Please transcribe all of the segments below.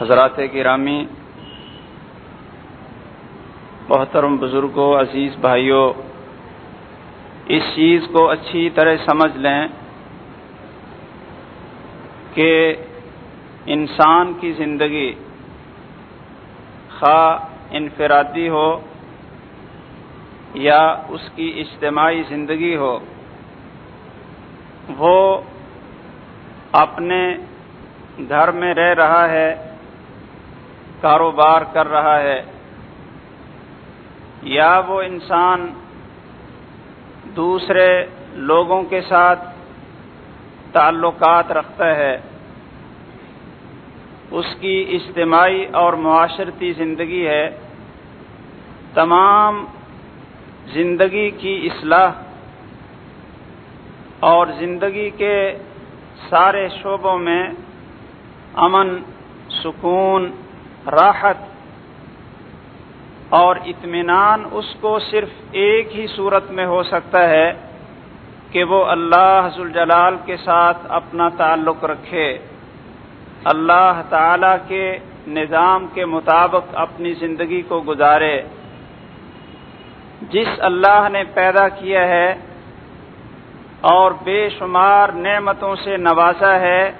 حضرات گرامی، محترم بزرگوں، عزیز بھائیوں، اس چیز کو اچھی طرح سمجھ لیں کہ انسان کی زندگی خواہ انفرادی ہو یا اس کی اجتماعی زندگی ہو، وہ اپنے گھر میں رہ رہا ہے کاروبار کر رہا ہے۔ یا وہ انسان دوسرے لوگوں کے ساتھ تعلقات رکھتا ہے، اس کی اجتماعی اور معاشرتی زندگی ہے۔ تمام زندگی کی اصلاح اور زندگی کے سارے شعبوں میں امن، سکون راحت اور اطمینان اس کو صرف ایک ہی صورت میں ہو سکتا ہے کہ وہ اللہ حضل جلال کے ساتھ اپنا تعلق رکھے۔ اللہ تعالی کے نظام کے مطابق اپنی زندگی کو گزارے۔ جس اللہ نے پیدا کیا ہے اور بے شمار نعمتوں سے نوازا ہے،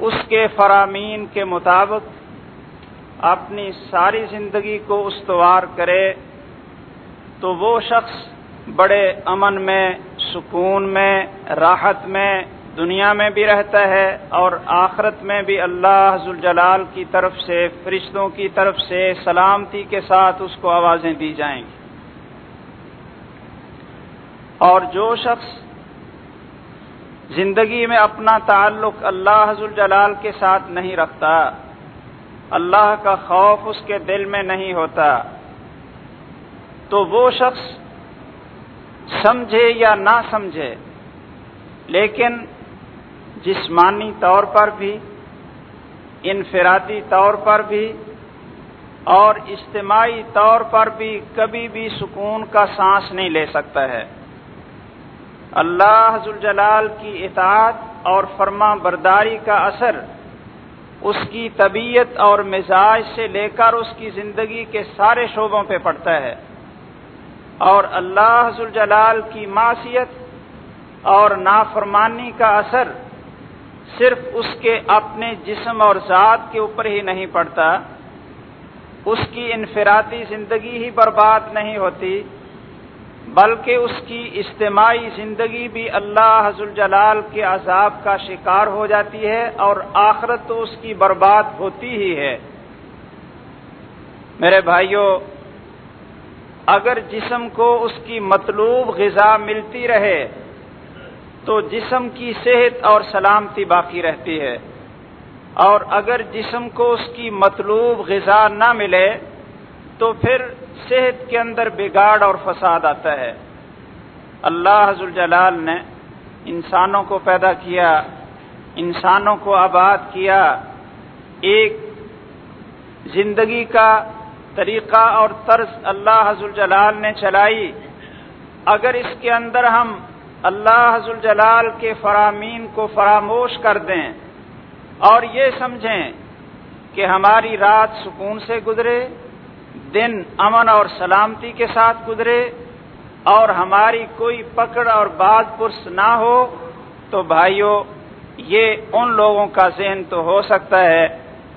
اس کے فرامین کے مطابق اپنی ساری زندگی کو استوار کرے، تو وہ شخص بڑے امن میں، سکون میں، راحت میں دنیا میں بھی رہتا ہے اور آخرت میں بھی اللہ جلال کی طرف سے، فرشتوں کی طرف سے سلامتی کے ساتھ اس کو آوازیں دی جائیں گی۔ اور جو شخص زندگی میں اپنا تعلق اللہ حضر جلال کے ساتھ نہیں رکھتا اللہ کا خوف اس کے دل میں نہیں ہوتا، تو وہ شخص سمجھے یا نہ سمجھے، لیکن جسمانی طور پر بھی، انفرادی طور پر بھی، اور اجتماعی طور پر بھی کبھی بھی سکون کا سانس نہیں لے سکتا ہے۔ اللہ جلال کی اطاعت اور فرما برداری کا اثر اس کی طبیعت اور مزاج سے لے کر اس کی زندگی کے سارے شعبوں پہ پڑتا ہے۔ اور اللہ جلال کی معاشیت اور نافرمانی کا اثر صرف اس کے اپنے جسم اور ذات کے اوپر ہی نہیں پڑتا، اس کی انفرادی زندگی ہی برباد نہیں ہوتی۔ بلکہ اس کی اجتماعی زندگی بھی اللہ حضر جلال کے عذاب کا شکار ہو جاتی ہے اور آخرت تو اس کی برباد ہوتی ہی ہے۔ میرے بھائیوں اگر جسم کو اس کی مطلوب غذا ملتی رہے، تو جسم کی صحت اور سلامتی باقی رہتی ہے۔ اور اگر جسم کو اس کی مطلوب غذا نہ ملے، تو پھر صحت کے اندر بگاڑ اور فساد آتا ہے۔ اللہ حضر جلال نے انسانوں کو پیدا کیا، انسانوں کو آباد کیا۔ ایک زندگی کا طریقہ اور طرز اللہ حضر جلال نے چلائی۔ اگر اس کے اندر ہم اللہ حضر جلال کے فرامین کو فراموش کر دیں اور یہ سمجھیں کہ ہماری رات سکون سے گزرے دن امن اور سلامتی کے ساتھ گزرے اور ہماری کوئی پکڑ اور بات پرس نہ ہو تو بھائیوں یہ ان لوگوں کا ذہن تو ہو سکتا ہے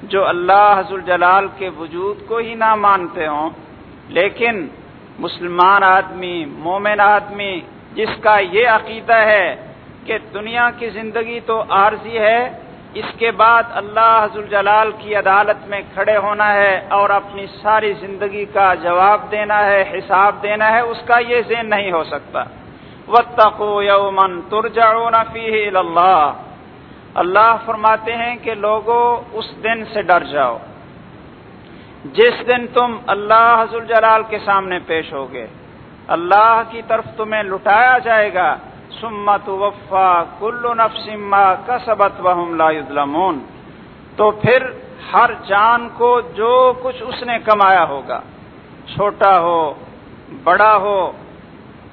جو اللہ حضر جلال کے وجود کو ہی نہ مانتے ہوں۔ لیکن مسلمان آدمی، مومن آدمی، جس کا یہ عقیدہ ہے کہ دنیا کی زندگی تو عارضی ہے اس کے بعد اللہ حضر جلال کی عدالت میں کھڑے ہونا ہے اور اپنی ساری زندگی کا جواب دینا ہے، حساب دینا ہے، اس کا یہ ذہن نہیں ہو سکتا۔ وطو یومن ترجعون فیہ اللہ اللہ فرماتے ہیں کہ لوگوں اس دن سے ڈر جاؤ۔ جس دن تم اللہ حضر جلال کے سامنے پیش ہوگے، اللہ کی طرف تمہیں لٹایا جائے گا۔ سمت وفا کل نفسما کسبت وہم لا یظلمون۔ تو پھر ہر جان کو جو کچھ اس نے کمایا ہوگا، چھوٹا ہو، بڑا ہو،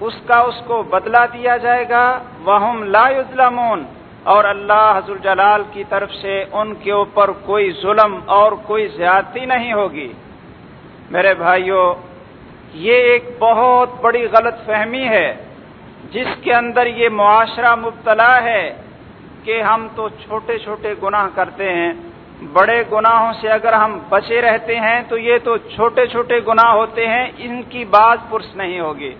اس کا اس کو بدلا دیا جائے گا۔ وہ لا یظلمون۔ اور اللہ حضر جلال کی طرف سے ان کے اوپر کوئی ظلم اور کوئی زیادتی نہیں ہوگی۔ میرے بھائیوں یہ ایک بہت بڑی غلط فہمی ہے۔ جس کے اندر یہ معاشرہ مبتلا ہے کہ ہم تو چھوٹے چھوٹے گناہ کرتے ہیں، بڑے گناہوں سے اگر ہم بچے رہتے ہیں تو یہ تو چھوٹے چھوٹے گناہ ہوتے ہیں، ان کی بات پرس نہیں ہوگی۔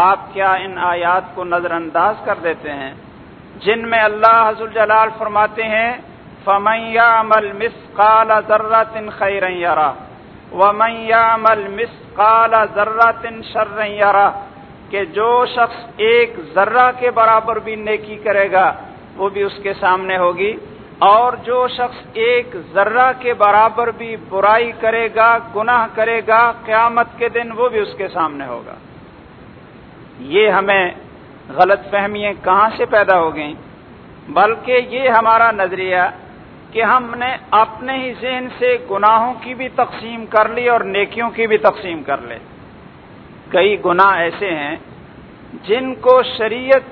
آپ کیا ان آیات کو نظر انداز کر دیتے ہیں؟ جن میں اللہ حضر جلال فرماتے ہیں فمیا عمل مس کالا ذرا تن خیر ومیا عمل مس کالا ذرا تن شر کہ جو شخص ایک ذرہ کے برابر بھی نیکی کرے گا، وہ بھی اس کے سامنے ہوگی۔ اور جو شخص ایک ذرہ کے برابر بھی برائی کرے گا، گناہ کرے گا، قیامت کے دن وہ بھی اس کے سامنے ہوگا۔ یہ ہمیں غلط فہمیاں کہاں سے پیدا ہو گئیں؟ بلکہ یہ ہمارا نظریہ کہ ہم نے اپنے ہی ذہن سے گناہوں کی بھی تقسیم کر لی اور نیکیوں کی بھی تقسیم کر لی کئی گناہ ایسے ہیں جن کو شریعت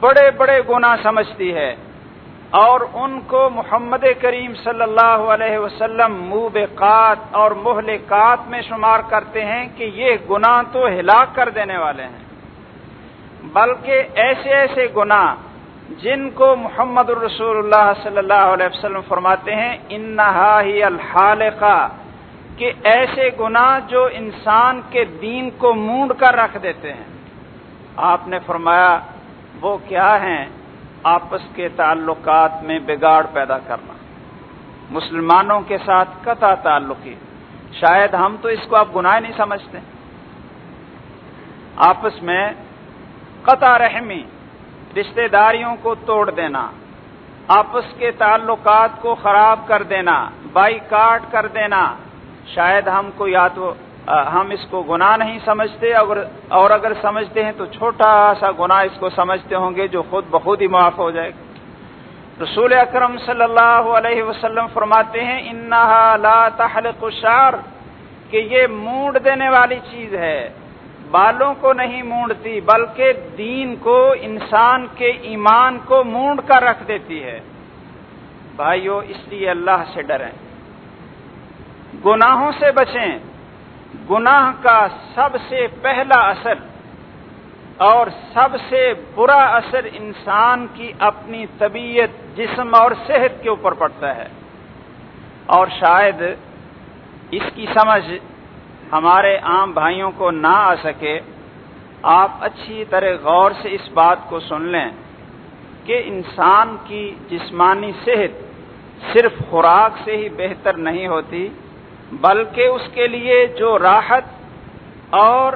بڑے بڑے گناہ سمجھتی ہے اور ان کو محمد کریم صلی اللہ علیہ وسلم موبقات اور مہلکات میں شمار کرتے ہیں کہ یہ گناہ تو ہلاک کر دینے والے ہیں۔ بلکہ ایسے ایسے گناہ جن کو محمد الرسول اللہ صلی اللہ علیہ وسلم فرماتے ہیں، انہا ہی الحالقہ کہ ایسے گناہ جو انسان کے دین کو مونڈ کر رکھ دیتے ہیں۔ آپ نے فرمایا، وہ کیا ہیں؟ آپس کے تعلقات میں بگاڑ پیدا کرنا۔ مسلمانوں کے ساتھ قطع تعلقی۔ شاید ہم تو اس کو آپ گناہ نہیں سمجھتے۔ آپس میں قطع رحمی، رشتہ داریوں کو توڑ دینا، آپس کے تعلقات کو خراب کر دینا بائی کاٹ کر دینا شاید ہم کو یا تو ہم اس کو گناہ نہیں سمجھتے اور اگر سمجھتے ہیں تو چھوٹا سا گناہ اس کو سمجھتے ہوں گے جو خود بخود ہی معاف ہو جائے گا۔ رسول اکرم صلی اللہ علیہ وسلم فرماتے ہیں، انہا لا تحلق الشار کہ یہ مونڈ دینے والی چیز ہے۔ بالوں کو نہیں مونڈتی، بلکہ دین کو، انسان کے ایمان کو مونڈ کر رکھ دیتی ہے۔ بھائیو، اس لیے اللہ سے ڈریں۔ گناہوں سے بچیں۔ گناہ کا سب سے پہلا اثر اور سب سے برا اثر انسان کی اپنی طبیعت، جسم اور صحت کے اوپر پڑتا ہے۔ اور شاید اس کی سمجھ ہمارے عام بھائیوں کو نہ آ سکے، آپ اچھی طرح غور سے اس بات کو سن لیں کہ انسان کی جسمانی صحت صرف خوراک سے ہی بہتر نہیں ہوتی بلکہ اس کے لیے جو راحت اور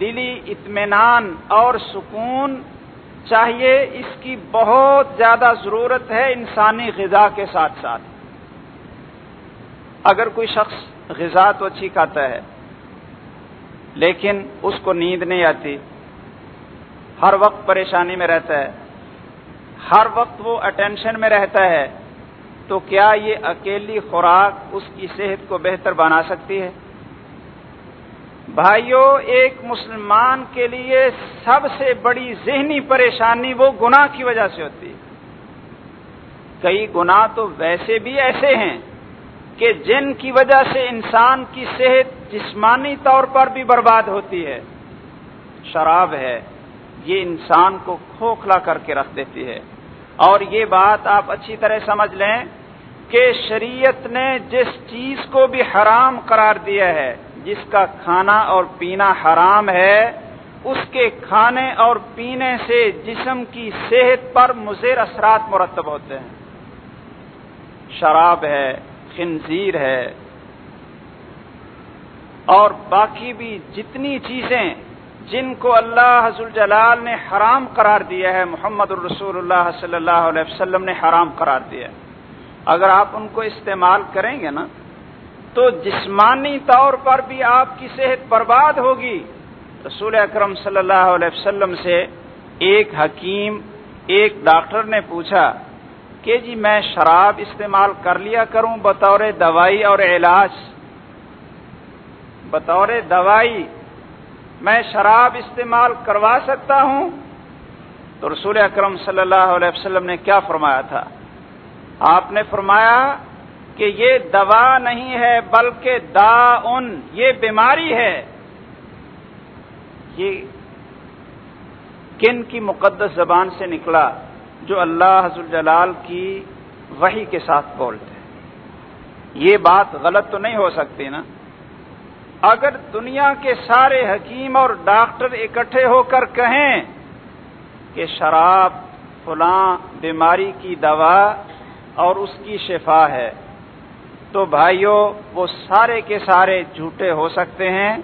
دلی اطمینان اور سکون چاہیے، اس کی بہت زیادہ ضرورت ہے انسانی غذا کے ساتھ ساتھ۔ اگر کوئی شخص غذا تو اچھی کھاتا ہے، لیکن اس کو نیند نہیں آتی، ہر وقت پریشانی میں رہتا ہے، ہر وقت وہ اٹینشن میں رہتا ہے تو کیا یہ اکیلی خوراک اس کی صحت کو بہتر بنا سکتی ہے؟ بھائیوں ایک مسلمان کے لیے سب سے بڑی ذہنی پریشانی وہ گناہ کی وجہ سے ہوتی ہے۔ کئی گناہ تو ویسے بھی ایسے ہیں کہ جن کی وجہ سے انسان کی صحت جسمانی طور پر بھی برباد ہوتی ہے۔ شراب ہے، یہ انسان کو کھوکھلا کر کے رکھ دیتی ہے۔ اور یہ بات آپ اچھی طرح سمجھ لیں کہ شریعت نے جس چیز کو بھی حرام قرار دیا ہے، جس کا کھانا اور پینا حرام ہے، اس کے کھانے اور پینے سے جسم کی صحت پر مضر اثرات مرتب ہوتے ہیں۔ شراب ہے، خنزیر ہے، اور باقی بھی جتنی چیزیں جن کو اللہ حضر جلال نے حرام قرار دیا ہے، محمد الرسول اللہ صلی اللہ علیہ وسلم نے حرام قرار دیا ہے۔ اگر آپ ان کو استعمال کریں گے نا، تو جسمانی طور پر بھی آپ کی صحت برباد ہوگی۔ رسول اکرم صلی اللہ علیہ وسلم سے ایک حکیم، ایک ڈاکٹر نے پوچھا، کہ جی میں شراب استعمال کر لیا کروں بطور دوائی اور علاج؟ بطور دوائی، میں شراب استعمال کروا سکتا ہوں؟ تو رسول اکرم صلی اللہ علیہ وسلم نے کیا فرمایا تھا؟ آپ نے فرمایا کہ یہ دوا نہیں ہے بلکہ دا ان یہ بیماری ہے۔ یہ کن کی مقدس زبان سے نکلا جو اللہ حضر جلال کی وہی کے ساتھ بولتے ہیں یہ بات غلط تو نہیں ہو سکتی نا؟ اگر دنیا کے سارے حکیم اور ڈاکٹر اکٹھے ہو کر کہیں کہ شراب، فلاں بیماری کی دوا اور اس کی شفا ہے۔ تو بھائیوں وہ سارے کے سارے جھوٹے ہو سکتے ہیں،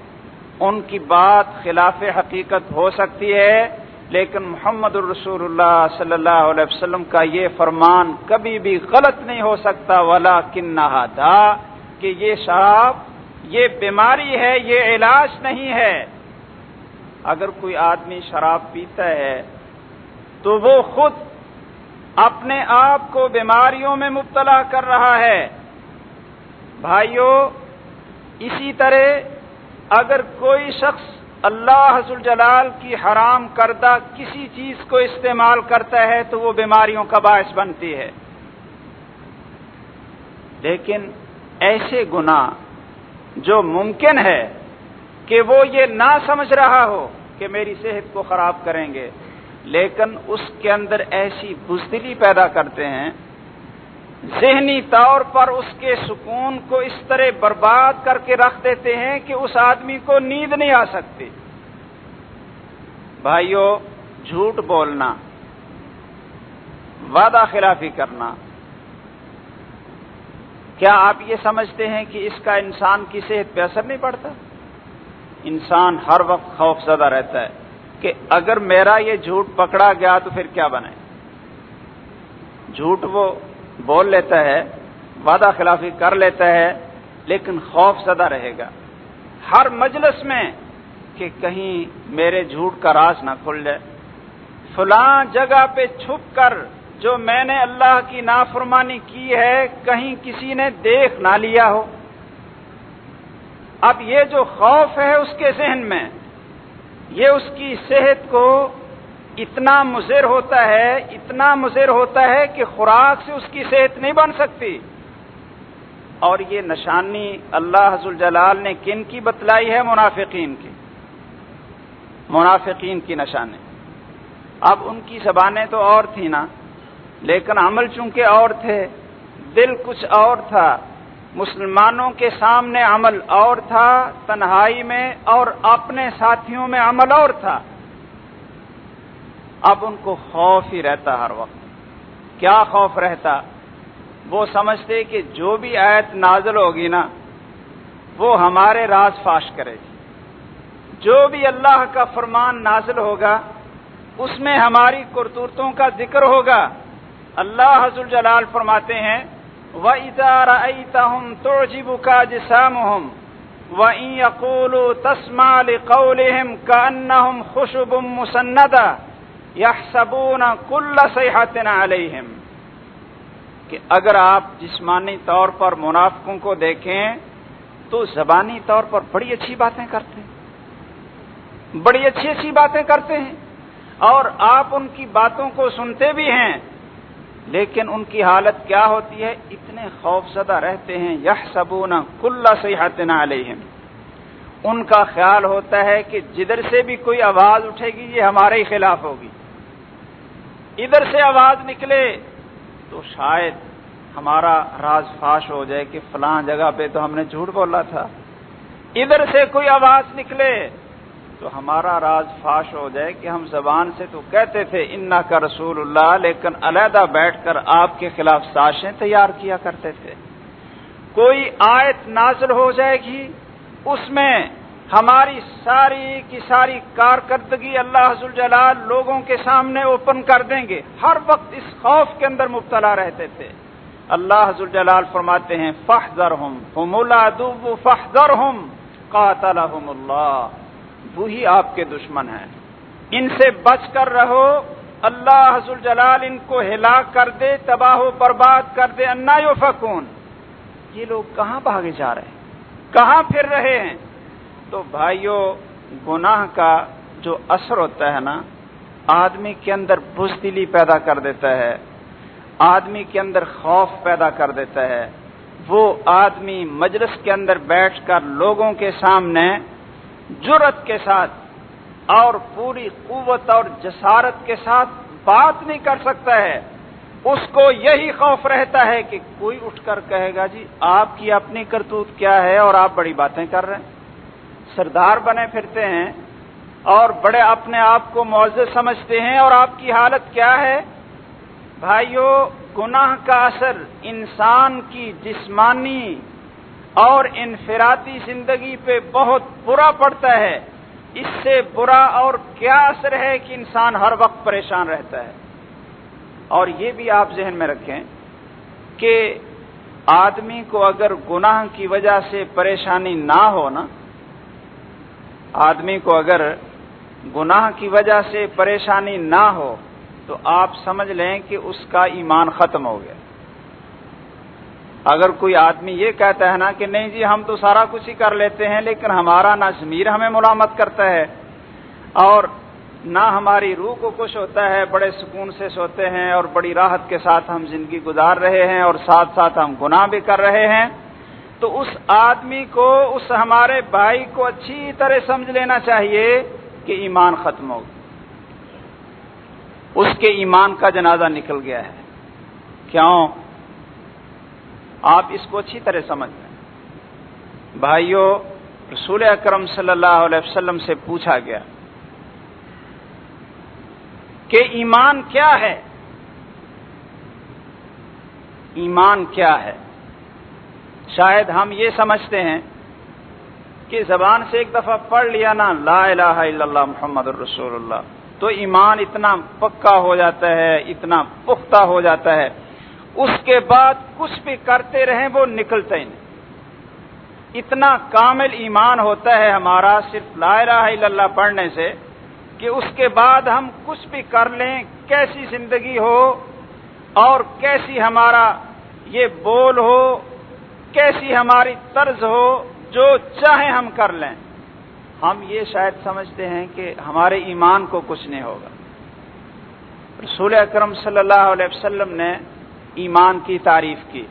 ان کی بات خلاف حقیقت ہو سکتی ہے، لیکن محمد الرسول اللہ صلی اللہ علیہ وسلم کا یہ فرمان کبھی بھی غلط نہیں ہو سکتا۔ ولا کن تھا کہ یہ شراب یہ بیماری ہے، یہ علاج نہیں ہے۔ اگر کوئی آدمی شراب پیتا ہے، تو وہ خود اپنے آپ کو بیماریوں میں مبتلا کر رہا ہے۔ بھائیوں اسی طرح اگر کوئی شخص اللہ حضر جلال کی حرام کردہ کسی چیز کو استعمال کرتا ہے تو وہ بیماریوں کا باعث بنتی ہے۔ لیکن ایسے گنا جو ممکن ہے کہ وہ یہ نہ سمجھ رہا ہو کہ میری صحت کو خراب کریں گے۔ لیکن اس کے اندر ایسی بزدلی پیدا کرتے ہیں، ذہنی طور پر اس کے سکون کو اس طرح برباد کر کے رکھ دیتے ہیں کہ اس آدمی کو نیند نہیں آ سکتی۔ بھائیوں جھوٹ بولنا، وعدہ خلافی کرنا۔ کیا آپ یہ سمجھتے ہیں کہ اس کا انسان کی صحت پہ اثر نہیں پڑتا؟ انسان ہر وقت خوف زدہ رہتا ہے۔ کہ اگر میرا یہ جھوٹ پکڑا گیا تو پھر کیا بنے جھوٹ وہ بول لیتا ہے، وعدہ خلافی کر لیتا ہے، لیکن خوف زدہ رہے گا۔ ہر مجلس میں کہ کہیں میرے جھوٹ کا راز نہ کھل جائے۔ فلاں جگہ پہ چھپ کر جو میں نے اللہ کی نافرمانی کی ہے، کہیں کسی نے دیکھ نہ لیا ہو۔ اب یہ جو خوف ہے اس کے ذہن میں یہ اس کی صحت کو اتنا مضر ہوتا ہے، اتنا مضر ہوتا ہے کہ خوراک سے اس کی صحت نہیں بن سکتی۔ اور یہ نشانی اللہ حضر جلال نے کن کی بتلائی ہے؟ منافقین کی۔ منافقین کی نشانی۔ اب ان کی زبانیں تو اور تھیں نا، لیکن عمل چونکہ اور تھے، دل کچھ اور تھا۔ مسلمانوں کے سامنے عمل اور تھا، تنہائی میں اور اپنے ساتھیوں میں عمل اور تھا۔ اب ان کو خوف ہی رہتا ہر وقت۔ کیا خوف رہتا؟ وہ سمجھتے کہ جو بھی آیت نازل ہوگی نا، وہ ہمارے راز فاش کرے گی۔ جو بھی اللہ کا فرمان نازل ہوگا، اس میں ہماری کرتوتوں کا ذکر ہوگا۔ اللہ حضر جلال فرماتے ہیں وہ ادار ہم تو جیبو کا جسام ہم وہ اقول تسمال قول کا ان خوشب مسندا یحسبون کل کہ اگر آپ جسمانی طور پر منافقوں کو دیکھیں تو زبانی طور پر بڑی اچھی باتیں کرتے ہیں۔ بڑی اچھی اچھی باتیں کرتے ہیں اور آپ ان کی باتوں کو سنتے بھی ہیں لیکن ان کی حالت کیا ہوتی ہے؟ اتنے خوف زدہ رہتے ہیں یہ سبون کل صحت علیہم۔ ان کا خیال ہوتا ہے کہ جدھر سے بھی کوئی آواز اٹھے گی، یہ ہمارے ہی خلاف ہوگی۔ ادھر سے آواز نکلے تو شاید ہمارا راز فاش ہو جائے کہ فلاں جگہ پہ تو ہم نے جھوٹ بولا تھا۔ ادھر سے کوئی آواز نکلے تو ہمارا راز فاش ہو جائے کہ ہم زبان سے تو کہتے تھے، انا کا رسول اللہ لیکن علیحدہ بیٹھ کر آپ کے خلاف ساشیں تیار کیا کرتے تھے۔ کوئی آیت نازل ہو جائے گی، اس میں ہماری ساری کی ساری کارکردگی اللہ حضر جلال لوگوں کے سامنے اوپن کر دیں گے۔ ہر وقت اس خوف کے اندر مبتلا رہتے تھے۔ اللہ حضر جلال فرماتے ہیں فخر ہم فخر ہم قاتل اللہ۔ وہی آپ کے دشمن ہیں۔ ان سے بچ کر رہو۔ اللہ حضر جلال ان کو ہلاک کر دے، تباہ و برباد کر دے۔ انا یو فکون یہ لوگ کہاں بھاگے جا رہے ہیں؟ کہاں پھر رہے ہیں؟ تو بھائیوں گناہ کا جو اثر ہوتا ہے نا، آدمی کے اندر بزدلی پیدا کر دیتا ہے۔ آدمی کے اندر خوف پیدا کر دیتا ہے۔ وہ آدمی مجلس کے اندر بیٹھ کر لوگوں کے سامنے جرت کے ساتھ اور پوری قوت اور جسارت کے ساتھ بات نہیں کر سکتا ہے۔ اس کو یہی خوف رہتا ہے کہ کوئی اٹھ کر کہے گا جی آپ کی اپنی کرتوت کیا ہے اور آپ بڑی باتیں کر رہے ہیں۔ سردار بنے پھرتے ہیں اور بڑے اپنے آپ کو معزز سمجھتے ہیں اور آپ کی حالت کیا ہے؟ بھائیو، گناہ کا اثر انسان کی جسمانی اور انفرادی زندگی پہ بہت برا پڑتا ہے۔ اس سے برا اور کیا اثر ہے کہ انسان ہر وقت پریشان رہتا ہے۔ اور یہ بھی آپ ذہن میں رکھیں کہ آدمی کو اگر گناہ کی وجہ سے پریشانی نہ ہو نا، آدمی کو اگر گناہ کی وجہ سے پریشانی نہ ہو تو آپ سمجھ لیں کہ اس کا ایمان ختم ہو گیا۔ اگر کوئی آدمی یہ کہتا ہے نا کہ نہیں جی ہم تو سارا کچھ ہی کر لیتے ہیں، لیکن ہمارا نہ ضمیر ہمیں ملامت کرتا ہے۔ اور نہ ہماری روح کو خوش ہوتا ہے، بڑے سکون سے سوتے ہیں اور بڑی راحت کے ساتھ ہم زندگی گزار رہے ہیں اور ساتھ ساتھ ہم گناہ بھی کر رہے ہیں۔ تو اس آدمی کو، اس ہمارے بھائی کو اچھی طرح سمجھ لینا چاہیے کہ ایمان ختم ہو۔ اس کے ایمان کا جنازہ نکل گیا ہے۔ کیوں؟ آپ اس کو اچھی طرح سمجھ لیں بھائیوں رسول اکرم صلی اللہ علیہ وسلم سے پوچھا گیا کہ ایمان کیا ہے؟ ایمان کیا ہے؟ شاید ہم یہ سمجھتے ہیں کہ زبان سے ایک دفعہ پڑھ لیا نا، لا الہ الا اللہ محمد الرسول اللہ، تو ایمان اتنا پکا ہو جاتا ہے، اتنا پختہ ہو جاتا ہے اس کے بعد کچھ بھی کرتے رہیں وہ نکلتے ہی نہیں اتنا کامل ایمان ہوتا ہے ہمارا صرف لا الہ الا اللہ پڑھنے سے کہ اس کے بعد ہم کچھ بھی کر لیں، کیسی زندگی ہو اور کیسی ہمارا یہ بول ہو، کیسی ہماری طرز ہو، جو چاہے ہم کر لیں۔ ہم یہ شاید سمجھتے ہیں کہ ہمارے ایمان کو کچھ نہیں ہوگا۔ رسول اکرم صلی اللہ علیہ وسلم نے ایمان کی تعریف کی۔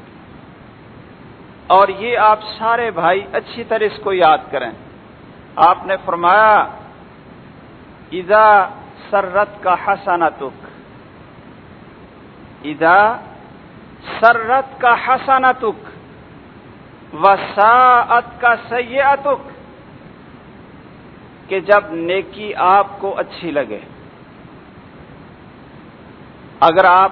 اور یہ آپ سارے بھائی اچھی طرح اس کو یاد کریں۔ آپ نے فرمایا ادا سررت کا حسنتک ادا سررت کا حسنتک وساعت کا سیاتک کہ جب نیکی آپ کو اچھی لگے۔ اگر آپ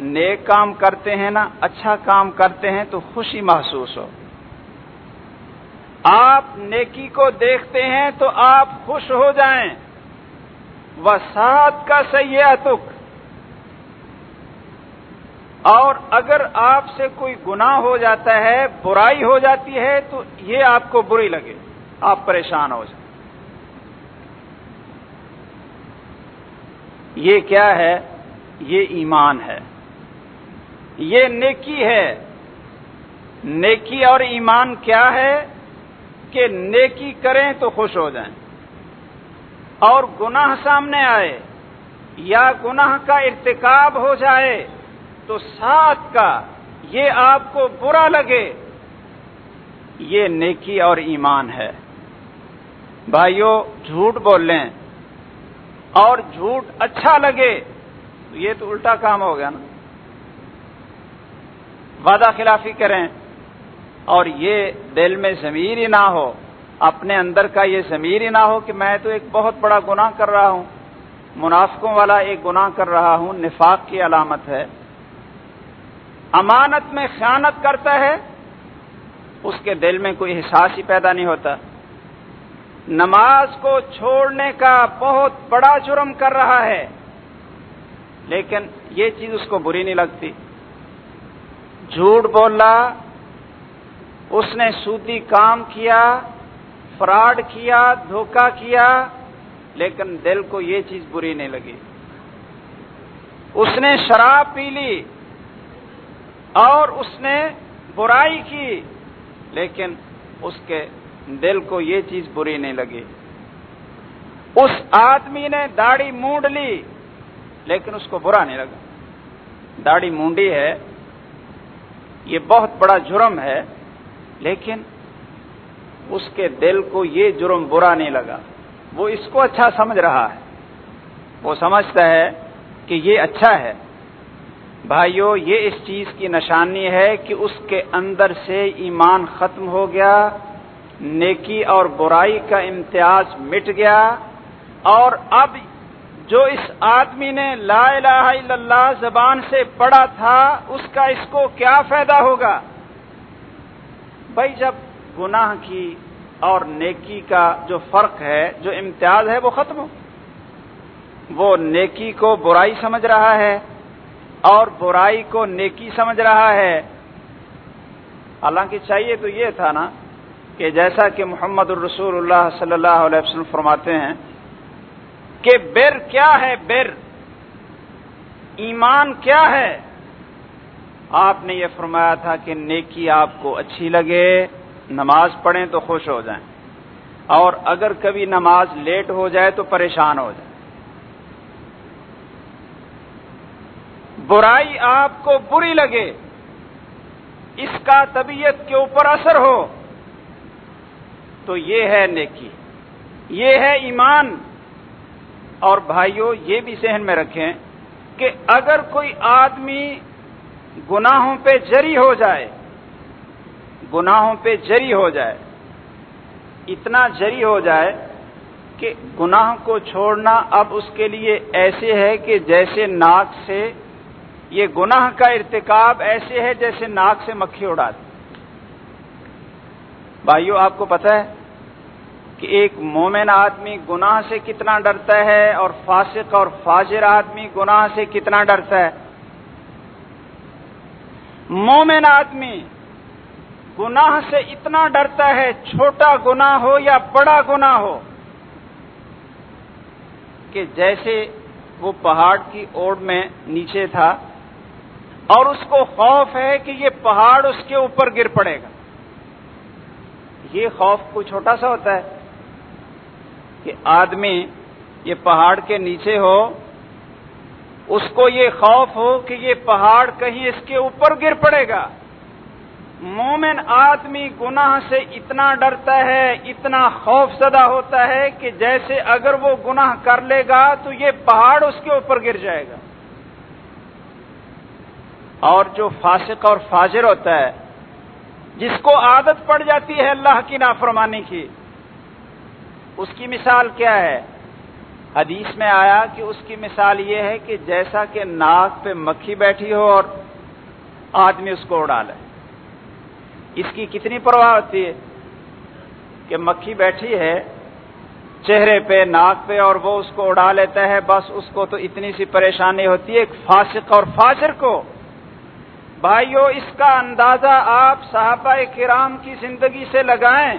نیک کام کرتے ہیں نا اچھا کام کرتے ہیں تو خوشی محسوس ہو۔ آپ نیکی کو دیکھتے ہیں تو آپ خوش ہو جائیں۔ وسعت کا سیاتک اور اگر آپ سے کوئی گناہ ہو جاتا ہے، برائی ہو جاتی ہے تو یہ آپ کو بری لگے۔ آپ پریشان ہو جائیں۔ یہ کیا ہے؟ یہ ایمان ہے۔ یہ نیکی ہے۔ نیکی اور ایمان کیا ہے کہ نیکی کریں تو خوش ہو جائیں۔ اور گناہ سامنے آئے یا گناہ کا ارتکاب ہو جائے تو ساتھ کا یہ آپ کو برا لگے۔ یہ نیکی اور ایمان ہے۔ بھائیوں جھوٹ بول لیں اور جھوٹ اچھا لگے یہ تو الٹا کام ہو گیا نا۔ وعدہ خلافی کریں۔ اور یہ دل میں ضمیر ہی نہ ہو، اپنے اندر کا یہ ضمیر ہی نہ ہو کہ میں تو ایک بہت بڑا گناہ کر رہا ہوں۔ منافقوں والا ایک گناہ کر رہا ہوں، نفاق کی علامت ہے۔ امانت میں خیانت کرتا ہے، اس کے دل میں کوئی احساس ہی پیدا نہیں ہوتا۔ نماز کو چھوڑنے کا بہت بڑا جرم کر رہا ہے، لیکن یہ چیز اس کو بری نہیں لگتی۔ جھوٹ بولا، اس نے سوتی کام کیا، فراڈ کیا، دھوکہ کیا، لیکن دل کو یہ چیز بری نہیں لگی۔ اس نے شراب پی لی اور اس نے برائی کی، لیکن اس کے دل کو یہ چیز بری نہیں لگی۔ اس آدمی نے داڑھی مونڈ لی، لیکن اس کو برا نہیں لگا۔ داڑھی مونڈی ہے یہ بہت بڑا جرم ہے، لیکن اس کے دل کو یہ جرم برا نہیں لگا۔ وہ اس کو اچھا سمجھ رہا ہے۔ وہ سمجھتا ہے کہ یہ اچھا ہے۔ بھائیو، یہ اس چیز کی نشانی ہے کہ اس کے اندر سے ایمان ختم ہو گیا، نیکی اور برائی کا امتیاز مٹ گیا اور اب جو اس آدمی نے لا الہ الا اللہ زبان سے پڑھا تھا، اس کا اس کو کیا فائدہ ہوگا؟ بھائی، جب گناہ کی اور نیکی کا جو فرق ہے، جو امتیاز ہے، وہ ختم ہو۔ وہ نیکی کو برائی سمجھ رہا ہے اور برائی کو نیکی سمجھ رہا ہے۔ حالانکہ چاہیے تو یہ تھا نا کہ جیسا کہ محمد الرسول اللہ صلی اللہ علیہ وسلم فرماتے ہیں کہ بر کیا ہے بر؟ ایمان کیا ہے؟ آپ نے یہ فرمایا تھا کہ نیکی آپ کو اچھی لگے، نماز پڑھیں تو خوش ہو جائیں۔ اور اگر کبھی نماز لیٹ ہو جائے تو پریشان ہو جائیں۔ برائی آپ کو بری لگے، اس کا طبیعت کے اوپر اثر ہو۔ تو یہ ہے نیکی، یہ ہے ایمان۔ اور بھائیوں یہ بھی ذہن میں رکھیں کہ اگر کوئی آدمی گناہوں پہ جری ہو جائے، گناہوں پہ جری ہو جائے، اتنا جری ہو جائے کہ گناہ کو چھوڑنا اب اس کے لیے ایسے ہے کہ جیسے ناک سے، یہ گناہ کا ارتکاب ایسے ہے جیسے ناک سے مکھی اڑا دی۔ بھائیو، آپ کو پتہ ہے کہ ایک مومن آدمی گناہ سے کتنا ڈرتا ہے اور فاسق اور فاجر آدمی گناہ سے کتنا ڈرتا ہے؟ مومن آدمی گناہ سے اتنا ڈرتا ہے، چھوٹا گناہ ہو یا بڑا گناہ ہو، کہ جیسے وہ پہاڑ کی اوڑ میں نیچے تھا اور اس کو خوف ہے کہ یہ پہاڑ اس کے اوپر گر پڑے گا۔ یہ خوف کوئی چھوٹا سا ہوتا ہے؟ کہ آدمی یہ پہاڑ کے نیچے ہو، اس کو یہ خوف ہو کہ یہ پہاڑ کہیں اس کے اوپر گر پڑے گا۔ مومن آدمی گناہ سے اتنا ڈرتا ہے، اتنا خوف زدہ ہوتا ہے کہ جیسے اگر وہ گناہ کر لے گا تو یہ پہاڑ اس کے اوپر گر جائے گا۔ اور جو فاسق اور فاجر ہوتا ہے، جس کو عادت پڑ جاتی ہے اللہ کی نافرمانی کی اس کی مثال کیا ہے؟ حدیث میں آیا کہ اس کی مثال یہ ہے کہ جیسا کہ ناک پہ مکھی بیٹھی ہو اور آدمی اس کو اڑا لے۔ اس کی کتنی پرواہ ہوتی ہے کہ مکھی بیٹھی ہے چہرے پہ، ناک پہ اور وہ اس کو اڑا لیتا ہے، بس اس کو تو اتنی سی پریشانی ہوتی ہے، ایک فاسق اور فاجر کو۔ بھائیو، اس کا اندازہ آپ صحابہ کرام کی زندگی سے لگائیں۔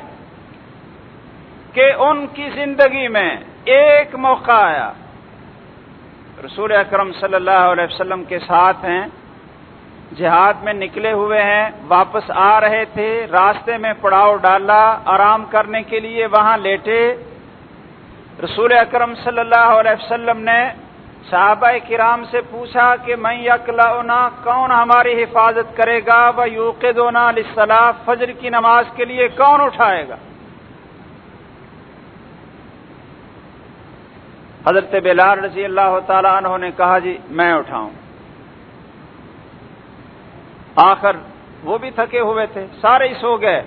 کہ ان کی زندگی میں ایک موقع آیا۔ رسول اکرم صلی اللہ علیہ وسلم کے ساتھ ہیں، جہاد میں نکلے ہوئے ہیں، واپس آ رہے تھے، راستے میں پڑاؤ ڈالا، آرام کرنے کے لیے وہاں لیٹے۔ رسول اکرم صلی اللہ علیہ وسلم نے صحابہ کرام سے پوچھا کہ میں یکلا کون ہماری حفاظت کرے گا؟ وہ یوق دونا فجر کی نماز کے لیے کون اٹھائے گا؟ حضرت بلال رضی اللہ تعالیٰ عنہ نے کہا جی میں اٹھاؤں۔ آخر وہ بھی تھکے ہوئے تھے، سارے ہی سو گئے۔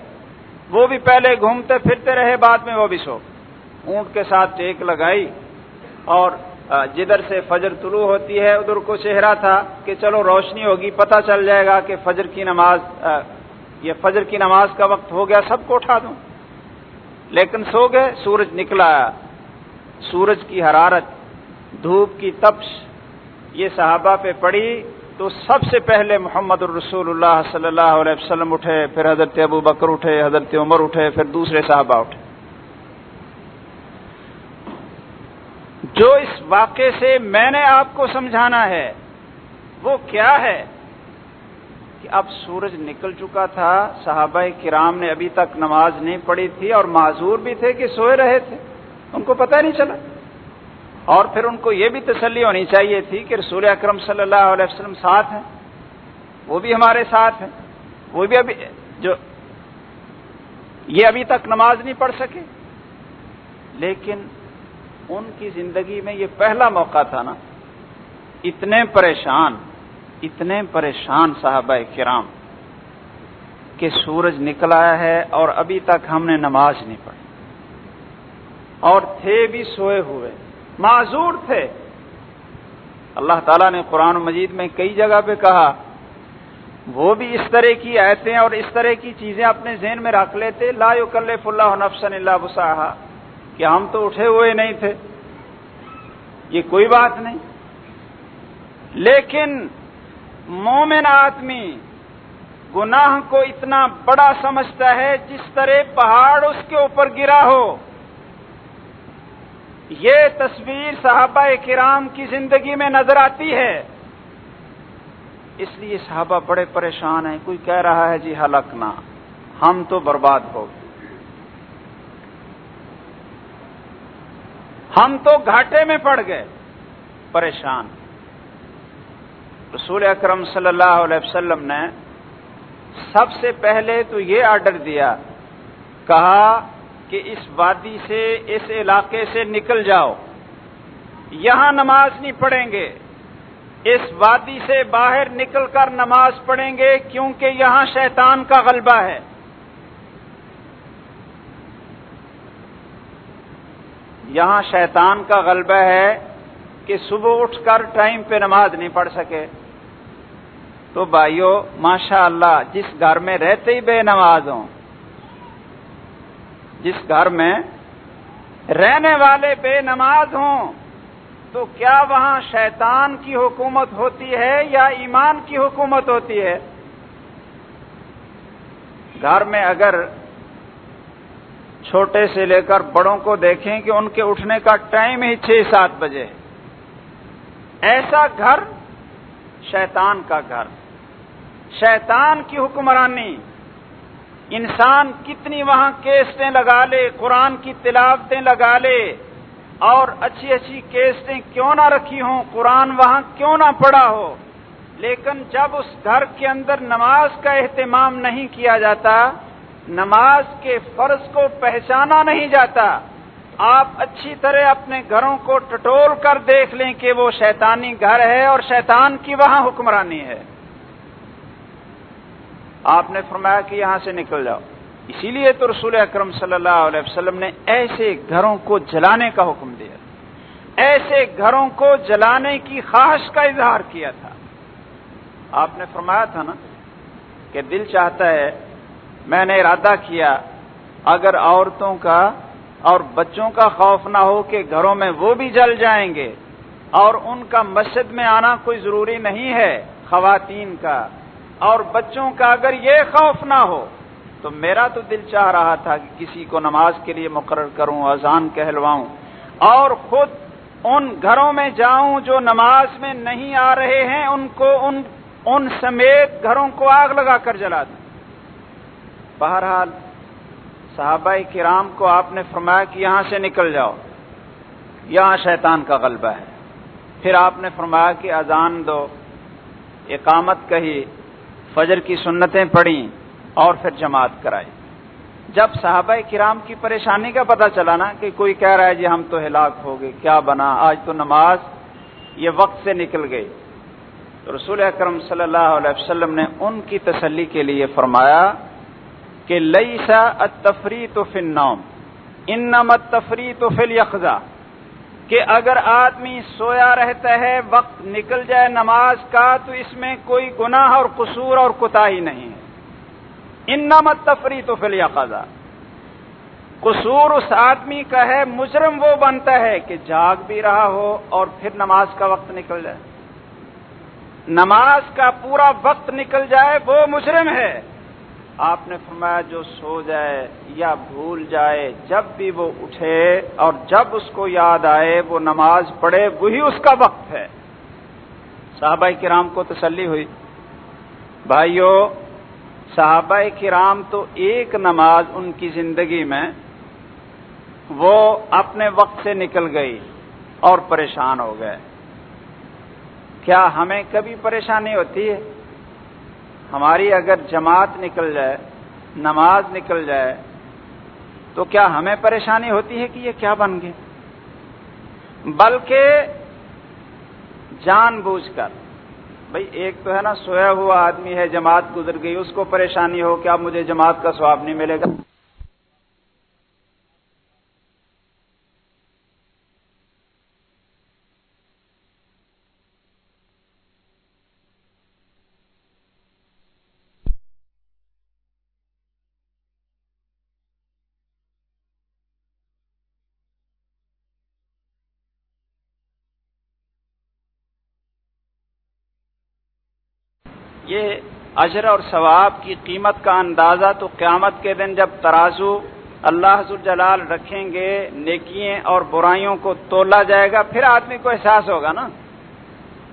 وہ بھی پہلے گھومتے پھرتے رہے، بعد میں وہ بھی سو۔ اونٹ کے ساتھ ٹیک لگائی اور جدھر سے فجر طلوع ہوتی ہے، ادھر کو چہرہ تھا کہ چلو روشنی ہوگی، پتہ چل جائے گا کہ فجر کی نماز یہ فجر کی نماز کا وقت ہو گیا، سب کو اٹھا دوں۔ لیکن سو گئے، سورج نکلا سورج کی حرارت، دھوپ کی تپش یہ صحابہ پہ پڑی تو سب سے پہلے محمد الرسول اللہ صلی اللہ علیہ وسلم اٹھے، پھر حضرت ابو بکر اٹھے، حضرت عمر اٹھے، پھر دوسرے صحابہ اٹھے۔ جو اس واقعے سے میں نے آپ کو سمجھانا ہے، وہ کیا ہے؟ کہ اب سورج نکل چکا تھا، صحابہ کرام نے ابھی تک نماز نہیں پڑھی تھی اور معذور بھی تھے کہ سوئے رہے تھے۔ ان کو پتہ نہیں چلا۔ اور پھر ان کو یہ بھی تسلی ہونی چاہیے تھی کہ رسول اکرم صلی اللہ علیہ وسلم ساتھ ہیں۔ وہ بھی ہمارے ساتھ ہیں۔ وہ بھی ابھی جو یہ ابھی تک نماز نہیں پڑھ سکے۔ لیکن ان کی زندگی میں یہ پہلا موقع تھا نا۔ اتنے پریشان اتنے پریشان صحابہ کرام کہ سورج نکل آیا ہے اور ابھی تک ہم نے نماز نہیں پڑھی۔ اور تھے بھی سوئے ہوئے۔ معذور تھے۔ اللہ تعالیٰ نے قرآن مجید میں کئی جگہ پہ کہا، وہ بھی اس طرح کی آیتیں اور اس طرح کی چیزیں اپنے ذہن میں رکھ لیتے، لا یکلف اللہ نفسن اللہ بساہا کہ ہم تو اٹھے ہوئے نہیں تھے۔ یہ کوئی بات نہیں۔ لیکن مومن آدمی گناہ کو اتنا بڑا سمجھتا ہے جس طرح پہاڑ اس کے اوپر گرا ہو۔ یہ تصویر صحابہ کرام کی زندگی میں نظر آتی ہے۔ اس لیے صحابہ بڑے پریشان ہیں۔ کوئی کہہ رہا ہے جی حلق نہ ہم تو برباد ہو گئے۔ ہم تو گھاٹے میں پڑ گئے۔ پریشان۔ رسول اکرم صلی اللہ علیہ وسلم نے سب سے پہلے تو یہ آرڈر دیا، کہا کہ اس وادی سے، اس علاقے سے نکل جاؤ۔ یہاں نماز نہیں پڑھیں گے۔ اس وادی سے باہر نکل کر نماز پڑھیں گے کیونکہ یہاں شیطان کا غلبہ ہے۔ یہاں شیطان کا غلبہ ہے کہ صبح اٹھ کر ٹائم پہ نماز نہیں پڑھ سکے۔ تو بھائیو ماشاء اللہ جس گھر میں رہتے ہی بے نماز ہوں جس گھر میں رہنے والے بے نماز ہوں، تو کیا وہاں شیطان کی حکومت ہوتی ہے یا ایمان کی حکومت ہوتی ہے؟ گھر میں اگر چھوٹے سے لے کر بڑوں کو دیکھیں کہ ان کے اٹھنے کا ٹائم ہی چھ سات بجے ایسا گھر شیطان کا گھر، شیطان کی حکمرانی۔ انسان کتنی وہاں کیسٹیں لگا لے، قرآن کی تلاوتیں لگا لے، اور اچھی اچھی کیسٹیں کیوں نہ رکھی ہوں، قرآن وہاں کیوں نہ پڑا ہو؟ لیکن جب اس گھر کے اندر نماز کا اہتمام نہیں کیا جاتا، نماز کے فرض کو پہچانا نہیں جاتا، آپ اچھی طرح اپنے گھروں کو ٹٹول کر دیکھ لیں کہ وہ شیطانی گھر ہے اور شیطان کی وہاں حکمرانی ہے۔ آپ نے فرمایا کہ یہاں سے نکل جاؤ۔ اسی لیے تو رسول اکرم صلی اللہ علیہ وسلم نے ایسے گھروں کو جلانے کا حکم دیا۔ ایسے گھروں کو جلانے کی خواہش کا اظہار کیا تھا۔ آپ نے فرمایا تھا نا کہ دل چاہتا ہے میں نے ارادہ کیا، اگر عورتوں کا اور بچوں کا خوف نہ ہو کہ گھروں میں وہ بھی جل جائیں گے اور ان کا مسجد میں آنا کوئی ضروری نہیں ہے، خواتین کا۔ اور بچوں کا اگر یہ خوف نہ ہو، تو میرا تو دل چاہ رہا تھا کہ کسی کو نماز کے لیے مقرر کروں، اذان کہلواؤں، اور خود ان گھروں میں جاؤں جو نماز میں نہیں آ رہے ہیں، ان کو، ان ان سمیت گھروں کو آگ لگا کر جلا دوں۔ بہرحال صحابہ کرام کو آپ نے فرمایا کہ یہاں سے نکل جاؤ، یہاں شیطان کا غلبہ ہے۔ پھر آپ نے فرمایا کہ اذان دو، اقامت کہی فجر کی سنتیں پڑھی اور پھر جماعت کرائی جب صحابہ کرام کی پریشانی کا پتہ چلا نا کہ کوئی کہہ رہا ہے جی ہم تو ہلاک ہو گئے، کیا بنا؟ آج تو نماز یہ وقت سے نکل گئی۔ تو رسول اکرم صلی اللہ علیہ وسلم نے ان کی تسلی کے لیے فرمایا کہ لئی سا تفری تو فن نوم ان نمت تفری تو فل یخذا کہ اگر آدمی سویا رہتا ہے، وقت نکل جائے نماز کا، تو اس میں کوئی گناہ اور قصور اور کوتا ہی نہیں ہے۔ ان نمت تفری تو فل یخذا قصور اس آدمی کا ہے، مجرم وہ بنتا ہے کہ جاگ بھی رہا ہو اور پھر نماز کا وقت نکل جائے۔ نماز کا پورا وقت نکل جائے، وہ مجرم ہے۔ آپ نے فرمایا جو سو جائے یا بھول جائے، جب بھی وہ اٹھے اور جب اس کو یاد آئے، وہ نماز پڑھے، وہی اس کا وقت ہے۔ صحابہ کرام کو تسلی ہوئی۔ بھائیو، صحابہ کرام تو ایک نماز ان کی زندگی میں وہ اپنے وقت سے نکل گئی اور پریشان ہو گئے۔ کیا ہمیں کبھی پریشانی ہوتی ہے؟ ہماری اگر جماعت نکل جائے، نماز نکل جائے، تو کیا ہمیں پریشانی ہوتی ہے کہ یہ کیا بن گئے؟ بلکہ جان بوجھ کر، بھائی ایک تو ہے نا سویا ہوا آدمی ہے، جماعت گزر گئی، اس کو پریشانی ہو کہ اب مجھے جماعت کا سواب نہیں ملے گا یہ اجر اور ثواب کی قیمت کا اندازہ تو قیامت کے دن جب ترازو اللہ حضر جلال رکھیں گے، نیکیاں اور برائیوں کو تولا جائے گا، پھر آدمی کو احساس ہوگا نا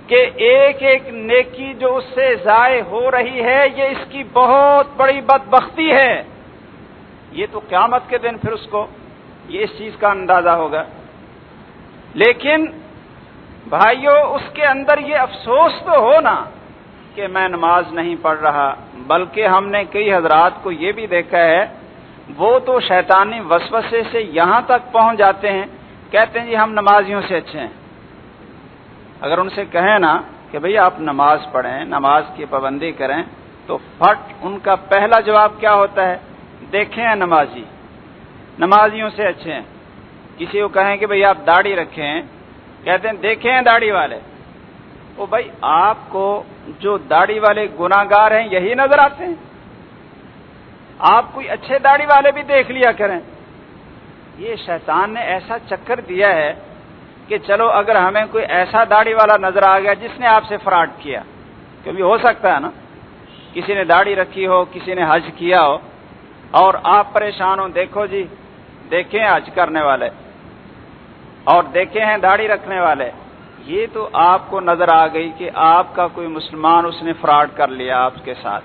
کہ ایک ایک نیکی جو اس سے ضائع ہو رہی ہے، یہ اس کی بہت بڑی بدبختی ہے۔ یہ تو قیامت کے دن پھر اس کو یہ اس چیز کا اندازہ ہوگا۔ لیکن بھائیوں اس کے اندر یہ افسوس تو ہو نا کہ میں نماز نہیں پڑھ رہا، بلکہ ہم نے کئی حضرات کو یہ بھی دیکھا ہے، وہ تو شیطانی وسوسے سے یہاں تک پہنچ جاتے ہیں، کہتے ہیں جی ہم نمازیوں سے اچھے ہیں۔ اگر ان سے کہیں نا کہ بھئی آپ نماز پڑھیں، نماز کی پابندی کریں، تو فٹ ان کا پہلا جواب کیا ہوتا ہے؟ دیکھیں نمازی، نمازیوں سے اچھے ہیں۔ کسی کو کہیں کہ بھئی آپ داڑھی رکھیں، کہتے ہیں دیکھیں داڑھی والے۔ وہ بھائی، آپ کو جو داڑھی والے گناگار ہیں، یہی نظر آتے ہیں۔ آپ کوئی اچھے داڑھی والے بھی دیکھ لیا کریں۔ یہ شیطان نے ایسا چکر دیا ہے کہ چلو، اگر ہمیں کوئی ایسا داڑھی والا نظر آ گیا جس نے آپ سے فراڈ کیا کیونکہ ہو سکتا ہے نا؟ کسی نے داڑھی رکھی ہو، کسی نے حج کیا ہو، اور آپ پریشان ہو دیکھو جی دیکھیں حج کرنے والے، اور دیکھے ہیں داڑھی رکھنے والے۔ یہ تو آپ کو نظر آ گئی کہ آپ کا کوئی مسلمان اس نے فراڈ کر لیا آپ کے ساتھ۔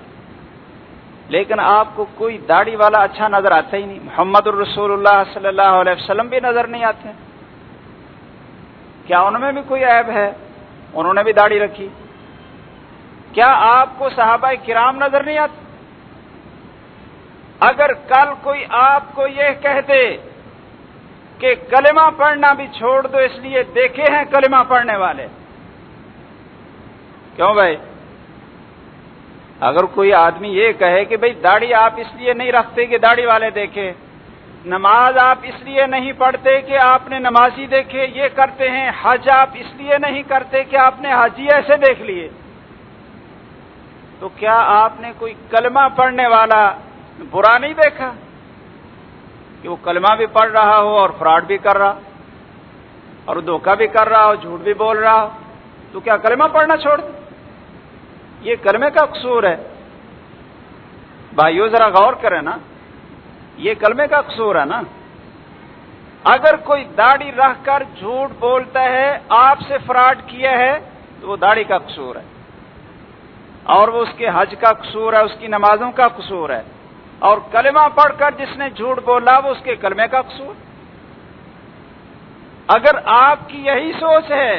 لیکن آپ کو کوئی داڑھی والا اچھا نظر آتا ہی نہیں۔ محمد الرسول اللہ صلی اللہ علیہ وسلم بھی نظر نہیں آتے کیا ان میں بھی کوئی عیب ہے؟ انہوں نے بھی داڑھی رکھی۔ کیا آپ کو صحابہ کرام نظر نہیں آتے؟ اگر کل کوئی آپ کو یہ کہہ دے کہ کلمہ پڑھنا بھی چھوڑ دو، اس لیے دیکھے ہیں کلمہ پڑھنے والے۔ کیوں بھائی؟ اگر کوئی آدمی یہ کہے کہ بھائی داڑھی آپ اس لیے نہیں رکھتے کہ داڑھی والے دیکھے، نماز آپ اس لیے نہیں پڑھتے کہ آپ نے نمازی دیکھے، یہ کرتے ہیں، حج آپ اس لیے نہیں کرتے کہ آپ نے حجی ایسے دیکھ لیے۔ تو کیا آپ نے کوئی کلمہ پڑھنے والا برا نہیں دیکھا؟ کہ وہ کلمہ بھی پڑھ رہا ہو اور فراڈ بھی کر رہا اور دھوکہ بھی کر رہا ہو، جھوٹ بھی بول رہا ہو، تو کیا کلمہ پڑھنا چھوڑ دے یہ کلمے کا قصور ہے۔ بھائیو، ذرا غور کرے نا، یہ کلمے کا قصور ہے نا۔ اگر کوئی داڑھی رکھ کر جھوٹ بولتا ہے، آپ سے فراڈ کیا ہے، تو وہ داڑھی کا قصور ہے۔ اور وہ اس کے حج کا قصور ہے، اس کی نمازوں کا قصور ہے۔ اور کلمہ پڑھ کر جس نے جھوٹ بولا وہ اس کے کلمے کا قصور۔ اگر آپ کی یہی سوچ ہے،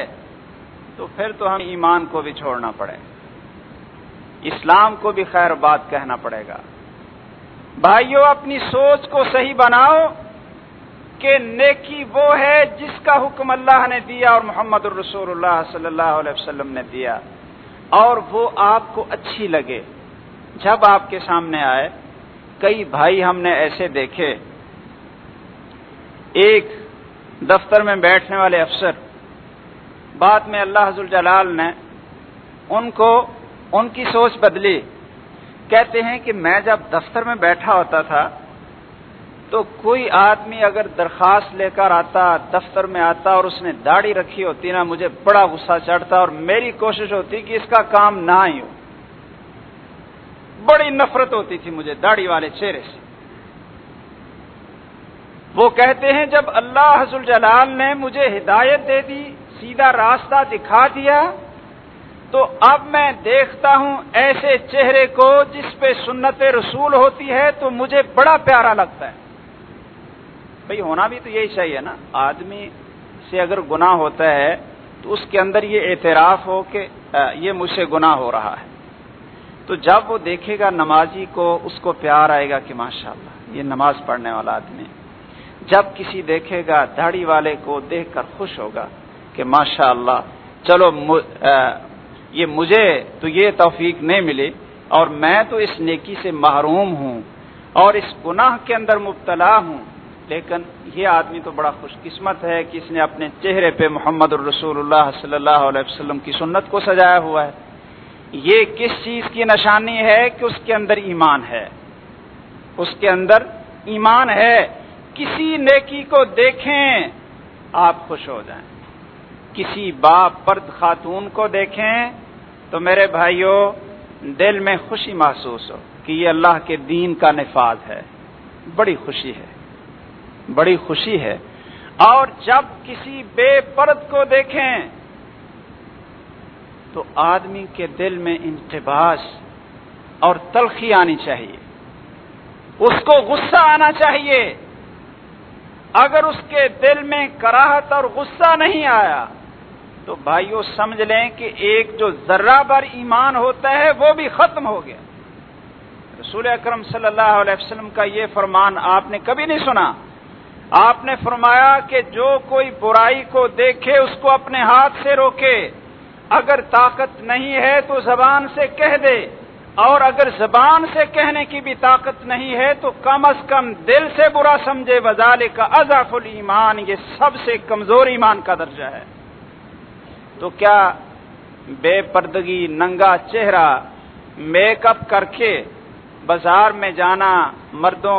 تو پھر تو ہم ایمان کو بھی چھوڑنا پڑے۔ اسلام کو بھی خیر بات کہنا پڑے گا۔ بھائیوں اپنی سوچ کو صحیح بناؤ کہ نیکی وہ ہے جس کا حکم اللہ نے دیا اور محمد الرسول اللہ صلی اللہ علیہ وسلم نے دیا، اور وہ آپ کو اچھی لگے۔ جب آپ کے سامنے آئے کئی بھائی ہم نے ایسے دیکھے۔ ایک دفتر میں بیٹھنے والے افسر، بعد میں اللہ حضر جلال نے ان کو، ان کی سوچ بدلی۔ کہتے ہیں کہ میں جب دفتر میں بیٹھا ہوتا تھا، تو کوئی آدمی اگر درخواست لے کر آتا، دفتر میں آتا اور اس نے داڑھی رکھی ہوتی نا، مجھے بڑا غصہ چڑھتا اور میری کوشش ہوتی کہ اس کا کام نہ ہی ہو۔ بڑی نفرت ہوتی تھی مجھے داڑھی والے چہرے سے۔ وہ کہتے ہیں، جب اللہ حضر جلال نے مجھے ہدایت دے دی، سیدھا راستہ دکھا دیا، تو اب میں دیکھتا ہوں ایسے چہرے کو جس پہ سنت رسول ہوتی ہے، تو مجھے بڑا پیارا لگتا ہے۔ بھئی، ہونا بھی تو یہی چاہیے نا۔ آدمی سے اگر گناہ ہوتا ہے، تو اس کے اندر یہ اعتراف ہو کہ یہ مجھ سے گناہ ہو رہا ہے۔ تو جب وہ دیکھے گا نمازی کو، اس کو پیار آئے گا کہ ماشاء اللہ یہ نماز پڑھنے والا آدمی جب کسی دیکھے گا داڑھی والے کو دیکھ کر خوش ہوگا کہ ماشاء اللہ چلو یہ مجھے تو یہ توفیق نہیں ملی اور میں تو اس نیکی سے محروم ہوں اور اس گناہ کے اندر مبتلا ہوں۔ لیکن یہ آدمی تو بڑا خوش قسمت ہے کہ اس نے اپنے چہرے پہ محمد الرسول اللہ صلی اللہ علیہ وسلم کی سنت کو سجایا ہوا ہے۔ یہ کس چیز کی نشانی ہے کہ اس کے اندر ایمان ہے؟ اس کے اندر ایمان ہے۔ کسی نیکی کو دیکھیں، آپ خوش ہو جائیں۔ کسی باپ پرد خاتون کو دیکھیں تو میرے بھائیوں دل میں خوشی محسوس ہو کہ یہ اللہ کے دین کا نفاذ ہے۔ بڑی خوشی ہے۔ بڑی خوشی ہے۔ اور جب کسی بے پرد کو دیکھیں تو آدمی کے دل میں انتباس اور تلخی آنی چاہیے۔ اس کو غصہ آنا چاہیے۔ اگر اس کے دل میں کراہت اور غصہ نہیں آیا، تو بھائیو سمجھ لیں کہ ایک جو ذرہ بر ایمان ہوتا ہے، وہ بھی ختم ہو گیا۔ رسول اکرم صلی اللہ علیہ وسلم کا یہ فرمان آپ نے کبھی نہیں سنا۔ آپ نے فرمایا کہ جو کوئی برائی کو دیکھے، اس کو اپنے ہاتھ سے روکے۔ اگر طاقت نہیں ہے تو زبان سے کہہ دے، اور اگر زبان سے کہنے کی بھی طاقت نہیں ہے تو کم از کم دل سے برا سمجھے وزال کا اضاف المان یہ سب سے کمزور ایمان کا درجہ ہے۔ تو کیا بے پردگی، ننگا چہرہ، میک اپ کر کے بازار میں جانا، مردوں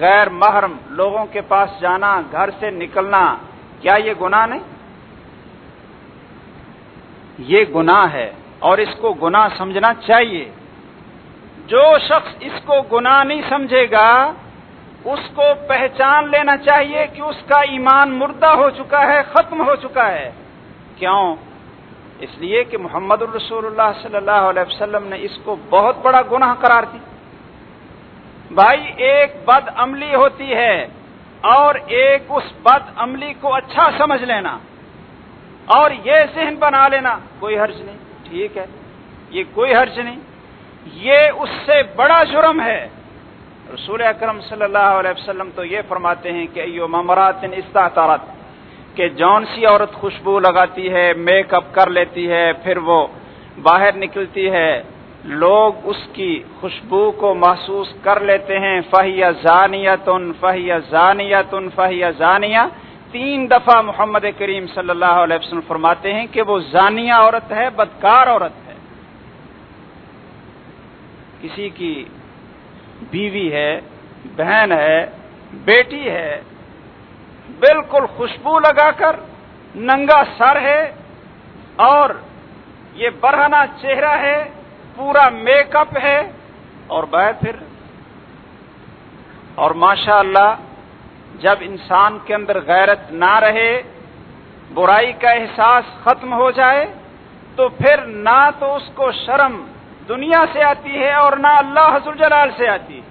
غیر محرم لوگوں کے پاس جانا، گھر سے نکلنا، کیا یہ گناہ نہیں؟ یہ گناہ ہے اور اس کو گناہ سمجھنا چاہیے۔ جو شخص اس کو گناہ نہیں سمجھے گا، اس کو پہچان لینا چاہیے کہ اس کا ایمان مردہ ہو چکا ہے، ختم ہو چکا ہے۔ کیوں؟ اس لیے کہ محمد الرسول اللہ صلی اللہ علیہ وسلم نے اس کو بہت بڑا گناہ قرار دی بھائی، ایک بد عملی ہوتی ہے اور ایک اس بد عملی کو اچھا سمجھ لینا۔ اور یہ ذہن بنا لینا، کوئی حرج نہیں، ٹھیک ہے، یہ کوئی حرج نہیں، یہ اس سے بڑا جرم ہے۔ رسول اکرم صلی اللہ علیہ وسلم تو یہ فرماتے ہیں کہ ایو ممرات استحطارت کہ جون سی عورت خوشبو لگاتی ہے، میک اپ کر لیتی ہے، پھر وہ باہر نکلتی ہے۔ لوگ اس کی خوشبو کو محسوس کر لیتے ہیں فہیا زانیت ان فہیا زانیت ان فہیا زانیہ۔ تین دفعہ محمد کریم صلی اللہ علیہ وسلم فرماتے ہیں کہ وہ زانیہ عورت ہے، بدکار عورت ہے۔ کسی کی بیوی ہے، بہن ہے، بیٹی ہے، بالکل خوشبو لگا کر ننگا سر ہے اور یہ برہنا چہرہ ہے، پورا میک اپ ہے اور بہ پھر اور ماشاء اللہ جب انسان کے اندر غیرت نہ رہے، برائی کا احساس ختم ہو جائے، تو پھر نہ تو اس کو شرم دنیا سے آتی ہے اور نہ اللہ حضر جلال سے آتی ہے۔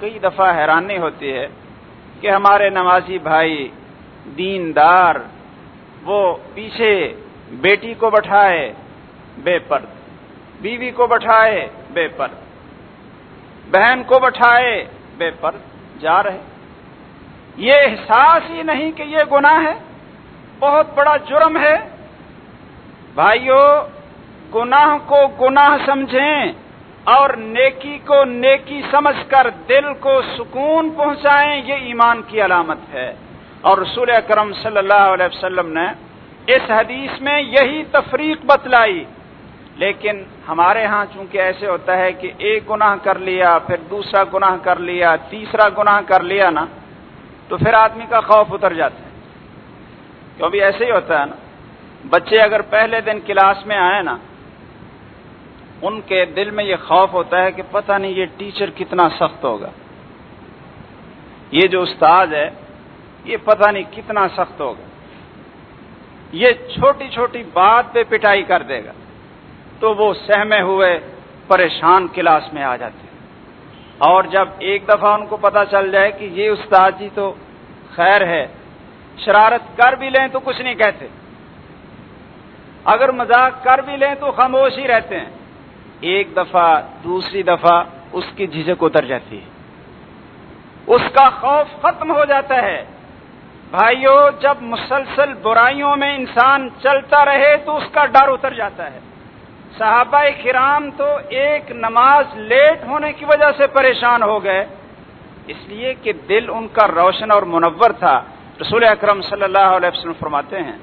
کئی دفعہ حیرانی ہوتی ہے کہ ہمارے نمازی بھائی، دیندار، وہ پیچھے بیٹی کو بٹھائے، بے پرد۔ بیوی کو بٹھائے، بے پر بہن کو بٹھائے، بے پر جا رہے۔ یہ احساس ہی نہیں کہ یہ گناہ ہے۔ بہت بڑا جرم ہے۔ بھائیوں گناہ کو گناہ سمجھیں اور نیکی کو نیکی سمجھ کر دل کو سکون پہنچائیں، یہ ایمان کی علامت ہے۔ اور رسول اکرم صلی اللہ علیہ وسلم نے اس حدیث میں یہی تفریق بتلائی۔ لیکن ہمارے ہاں چونکہ ایسے ہوتا ہے کہ ایک گناہ کر لیا، پھر دوسرا گناہ کر لیا، تیسرا گناہ کر لیا نا تو پھر آدمی کا خوف اتر جاتا ہے۔ کیوں بھی ایسے ہی ہوتا ہے نا، بچے اگر پہلے دن کلاس میں آئے نا، ان کے دل میں یہ خوف ہوتا ہے کہ پتہ نہیں یہ ٹیچر کتنا سخت ہوگا۔ یہ جو استاد ہے، یہ پتہ نہیں کتنا سخت ہوگا۔ یہ چھوٹی چھوٹی بات پہ پٹائی کر دے گا۔ تو وہ سہمے ہوئے، پریشان کلاس میں آ جاتے اور جب ایک دفعہ ان کو پتا چل جائے کہ یہ استاد جی تو خیر ہے، شرارت کر بھی لیں تو کچھ نہیں کہتے۔ اگر مذاق کر بھی لیں تو خاموش ہی رہتے ہیں۔ ایک دفعہ، دوسری دفعہ اس کی جھجک اتر جاتی ہے۔ اس کا خوف ختم ہو جاتا ہے۔ بھائیوں جب مسلسل برائیوں میں انسان چلتا رہے تو اس کا ڈر اتر جاتا ہے۔ صحابہ کرام تو ایک نماز لیٹ ہونے کی وجہ سے پریشان ہو گئے۔ اس لیے کہ دل ان کا روشن اور منور تھا۔ رسول اکرم صلی اللہ علیہ وسلم فرماتے ہیں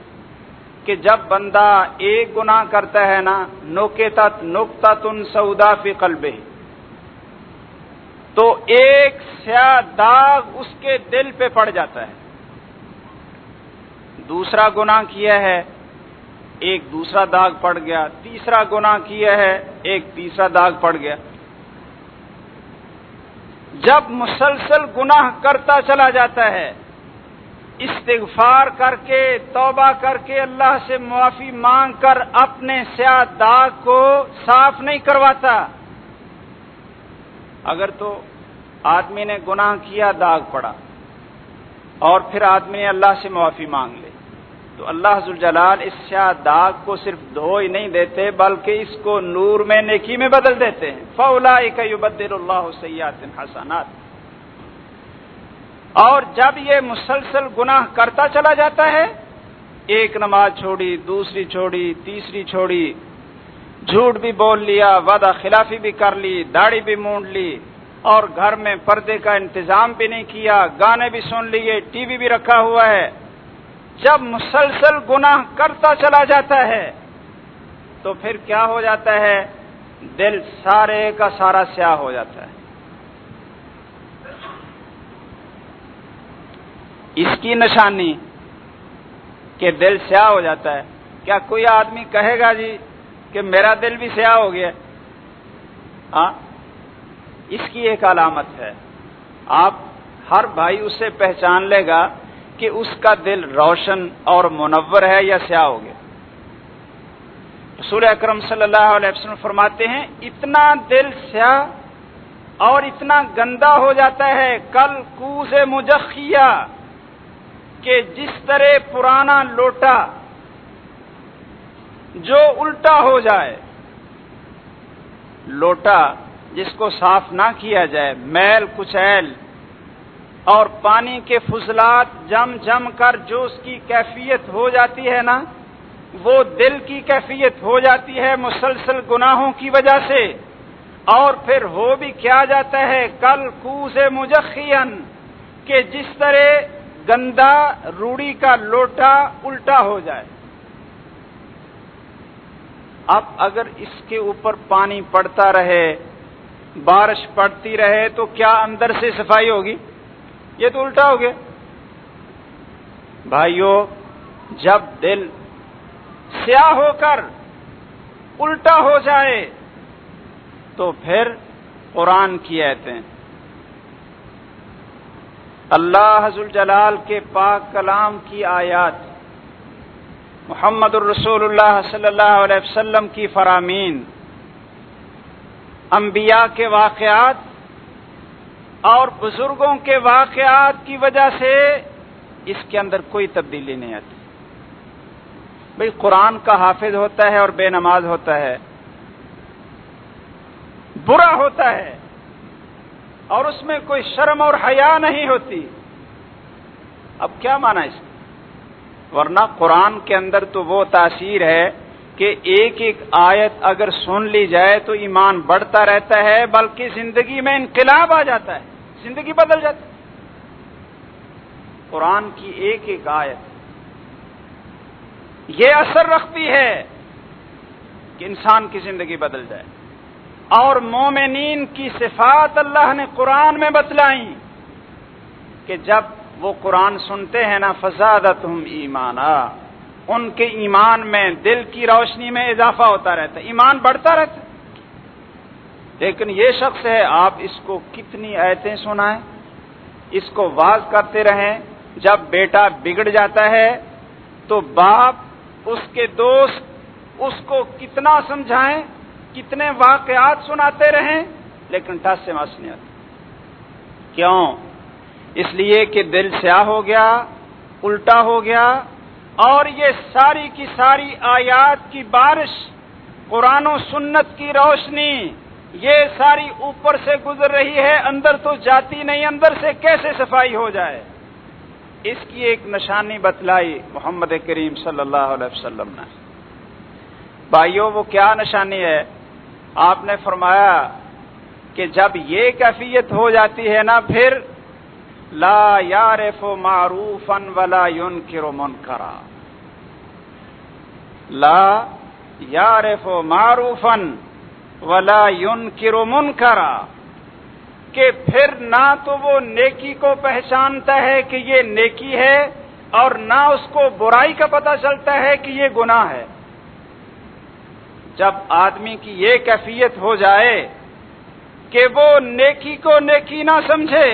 کہ جب بندہ ایک گنا کرتا ہے نا نوکے تت تن سودا فی قلب تو ایک سیاہ داغ اس کے دل پہ پڑ جاتا ہے۔ دوسرا گنا کیا ہے؟ ایک دوسرا داغ پڑ گیا، تیسرا گنا کیا ہے، ایک تیسرا داغ پڑ گیا۔ جب مسلسل گناہ کرتا چلا جاتا ہے، استغفار کر کے، توبہ کر کے اللہ سے معافی مانگ کر اپنے سیاہ داغ کو صاف نہیں کرواتا۔ اگر تو آدمی نے گناہ کیا، داغ پڑا، اور پھر آدمی نے اللہ سے معافی مانگ لی تو اللہ حضر جلال اس سیاہ داغ کو صرف دھو ہی نہیں دیتے، بلکہ اس کو نور میں، نیکی میں بدل دیتے ہیں۔ فولا بدل اللہ سیات حسنات۔ اور جب یہ مسلسل گناہ کرتا چلا جاتا ہے، ایک نماز چھوڑی، دوسری چھوڑی، تیسری چھوڑی، جھوٹ بھی بول لیا، وعدہ خلافی بھی کر لی، داڑھی بھی مونڈ لی، اور گھر میں پردے کا انتظام بھی نہیں کیا، گانے بھی سن لیے، ٹی وی بھی رکھا ہوا ہے۔ جب مسلسل گناہ کرتا چلا جاتا ہے، تو پھر کیا ہو جاتا ہے؟ دل سارے کا سارا سیاہ ہو جاتا ہے۔ اس کی نشانی کہ دل سیاہ ہو جاتا ہے۔ کیا کوئی آدمی کہے گا جی کہ میرا دل بھی سیاہ ہو گیا؟ ہاں اس کی ایک علامت ہے۔ آپ ہر بھائی اسے پہچان لے گا۔ کہ اس کا دل روشن اور منور ہے یا سیاہ ہو گیا۔ رسول اکرم صلی اللہ علیہ وسلم فرماتے ہیں، اتنا دل سیاہ اور اتنا گندا ہو جاتا ہے، کل کوز مجخیا کہ جس طرح پرانا لوٹا جو الٹا ہو جائے، لوٹا جس کو صاف نہ کیا جائے، میل کچیل اور پانی کے فضلات جم جم کر جو اس کی کیفیت ہو جاتی ہے نا، وہ دل کی کیفیت ہو جاتی ہے مسلسل گناہوں کی وجہ سے۔ اور پھر ہو بھی کیا جاتا ہے، کل کو سے کہ جس طرح گندا روڑی کا لوٹا الٹا ہو جائے۔ اب اگر اس کے اوپر پانی پڑتا رہے، بارش پڑتی رہے، تو کیا اندر سے صفائی ہوگی؟ یہ تو الٹا ہو گیا۔ بھائیوں جب دل سیاہ ہو کر الٹا ہو جائے، تو پھر قرآن کی ایتیں اللہ حضر جلال کے پاک کلام کی آیات، محمد الرسول اللہ صلی اللہ علیہ وسلم کی فرامین، انبیاء کے واقعات اور بزرگوں کے واقعات کی وجہ سے اس کے اندر کوئی تبدیلی نہیں آتی۔ بھائی قرآن کا حافظ ہوتا ہے اور بے نماز ہوتا ہے۔ برا ہوتا ہے۔ اور اس میں کوئی شرم اور حیا نہیں ہوتی۔ اب کیا مانا اس ورنہ قرآن کے اندر تو وہ تاثیر ہے کہ ایک ایک آیت اگر سن لی جائے تو ایمان بڑھتا رہتا ہے، بلکہ زندگی میں انقلاب آ جاتا ہے۔ زندگی بدل جاتی۔ قرآن کی ایک ایک آیت۔ یہ اثر رکھتی ہے کہ انسان کی زندگی بدل جائے۔ اور مومنین کی صفات اللہ نے قرآن میں بتلائیں کہ جب وہ قرآن سنتے ہیں نا فضاد تم ایمانا۔ ان کے ایمان میں دل کی روشنی میں اضافہ ہوتا رہتا، ایمان بڑھتا رہتا۔ ہے لیکن یہ شخص ہے، آپ اس کو کتنی ایتیں سنائیں، اس کو واز کرتے رہیں، جب بیٹا بگڑ جاتا ہے تو باپ، اس کے دوست، اس کو کتنا سمجھائیں، کتنے واقعات سناتے رہیں، لیکن ٹس سے مس نہیں آتی کیوں؟ اس لیے کہ دل سیاہ ہو گیا، الٹا ہو گیا، اور یہ ساری کی ساری آیات کی بارش، قرآن و سنت کی روشنی یہ ساری اوپر سے گزر رہی ہے، اندر تو جاتی نہیں، اندر سے کیسے صفائی ہو جائے؟ اس کی ایک نشانی بتلائی محمد کریم صلی اللہ علیہ وسلم نے۔ بھائیوں وہ کیا نشانی ہے؟ آپ نے فرمایا کہ جب یہ کیفیت ہو جاتی ہے نا، پھر لا یارف معروف ولا یون کرو من کرا لا یارف معروفن ولا یون کرو کرا کہ پھر نہ تو وہ نیکی کو پہچانتا ہے کہ یہ نیکی ہے اور نہ اس کو برائی کا پتہ چلتا ہے کہ یہ گناہ ہے۔ جب آدمی کی یہ کیفیت ہو جائے کہ وہ نیکی کو نیکی نہ سمجھے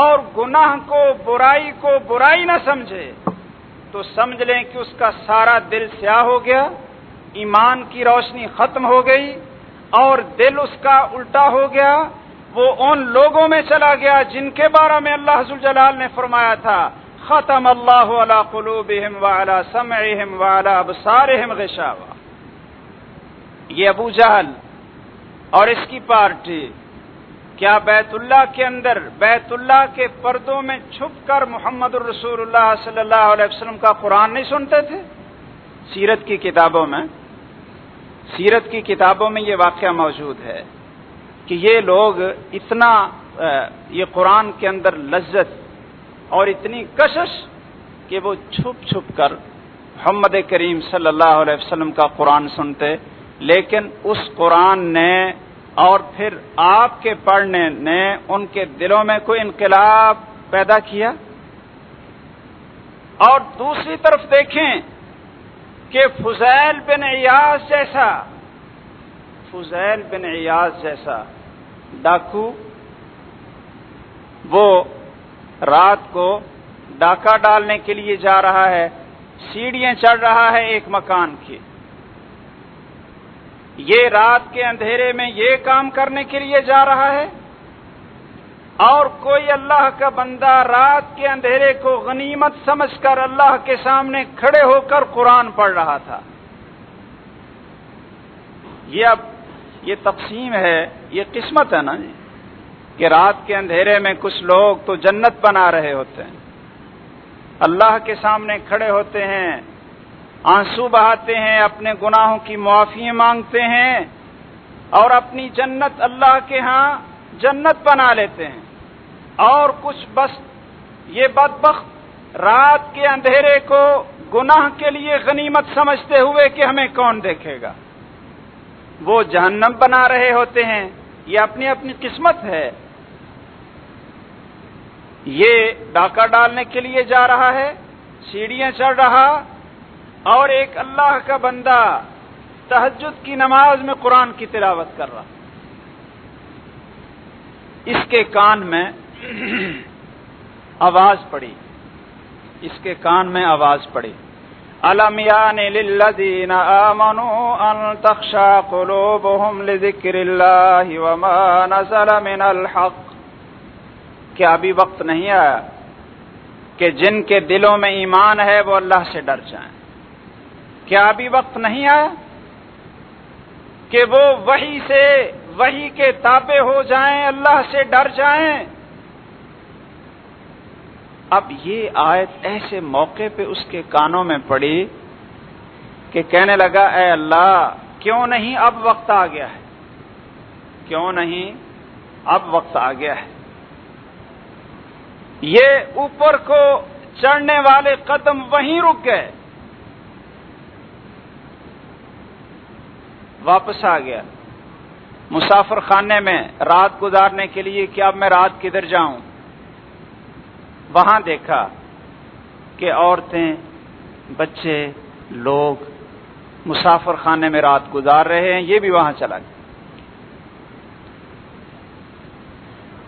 اور گناہ کو برائی کو برائی نہ سمجھے تو سمجھ لیں کہ اس کا سارا دل سیاہ ہو گیا۔ ایمان کی روشنی ختم ہو گئی اور دل اس کا الٹا ہو گیا، وہ ان لوگوں میں چلا گیا جن کے بارے میں اللہ حضر جلال نے فرمایا تھا۔ ختم اللہ علی قلوبہم وعلا سمعہم وعلا ابصارہم غشاوہ۔ یہ ابو جہل اور اس کی پارٹی، کیا بیت اللہ کے اندر، بیت اللہ کے پردوں میں چھپ کر محمد الرسول اللہ صلی اللہ علیہ وسلم کا قرآن نہیں سنتے تھے؟ سیرت کی کتابوں میں، سیرت کی کتابوں میں یہ واقعہ موجود ہے کہ یہ لوگ اتنا یہ قرآن کے اندر لذت اور اتنی کشش کہ وہ چھپ چھپ کر محمد کریم صلی اللہ علیہ وسلم کا قرآن سنتے، لیکن اس قرآن نے اور پھر آپ کے پڑھنے نے ان کے دلوں میں کوئی انقلاب پیدا کیا؟ اور دوسری طرف دیکھیں کہ فضیل بن ایاز جیسا، فضیل بن ایاز جیسا ڈاکو، وہ رات کو ڈاکہ ڈالنے کے لیے جا رہا ہے، سیڑھیاں چڑھ رہا ہے ایک مکان کی۔ یہ رات کے اندھیرے میں یہ کام کرنے کے لیے جا رہا ہے۔ اور کوئی اللہ کا بندہ رات کے اندھیرے کو غنیمت سمجھ کر اللہ کے سامنے کھڑے ہو کر قرآن پڑھ رہا تھا۔ یہ اب یہ تقسیم ہے، یہ قسمت ہے نا جی کہ رات کے اندھیرے میں کچھ لوگ تو جنت بنا رہے ہوتے ہیں۔ اللہ کے سامنے کھڑے ہوتے ہیں، آنسو بہاتے ہیں، اپنے گناہوں کی معافی مانگتے ہیں اور اپنی جنت اللہ کے ہاں جنت بنا لیتے ہیں۔ اور کچھ بس یہ بدبخت رات کے اندھیرے کو گناہ کے لیے غنیمت سمجھتے ہوئے کہ ہمیں کون دیکھے گا؟ وہ جہنم بنا رہے ہوتے ہیں، یہ اپنی اپنی قسمت ہے۔ یہ ڈاکہ ڈالنے کے لیے جا رہا ہے، سیڑھیاں چڑھ رہا اور ایک اللہ کا بندہ تہجد کی نماز میں قرآن کی تلاوت کر رہا۔ اس کے کان میں آواز پڑی۔ اس کے کان میں آواز پڑی۔ الم یعنی للذین آمنوا ان تخشى قلوبهم لذکر اللہ وما نزل من الحق۔ کیا ابھی وقت نہیں آیا کہ جن کے دلوں میں ایمان ہے وہ اللہ سے ڈر جائیں۔ کیا ابھی وقت نہیں آیا کہ وہ وہی سے وہی کے تابع ہو جائیں، اللہ سے ڈر جائیں۔ اب یہ آیت ایسے موقع پہ اس کے کانوں میں پڑی کہ کہنے لگا، اے اللہ، کیوں نہیں اب وقت آ گیا ہے؟ کیوں نہیں اب وقت آ گیا ہے؟ یہ اوپر کو چڑھنے والے قدم وہیں رک گئے۔ واپس آ گیا۔ مسافر خانے میں رات گزارنے کے لیے کہ اب میں رات کدھر جاؤں؟ وہاں دیکھا کہ عورتیں، بچے، لوگ مسافر خانے میں رات گزار رہے ہیں، یہ بھی وہاں چلا گیا۔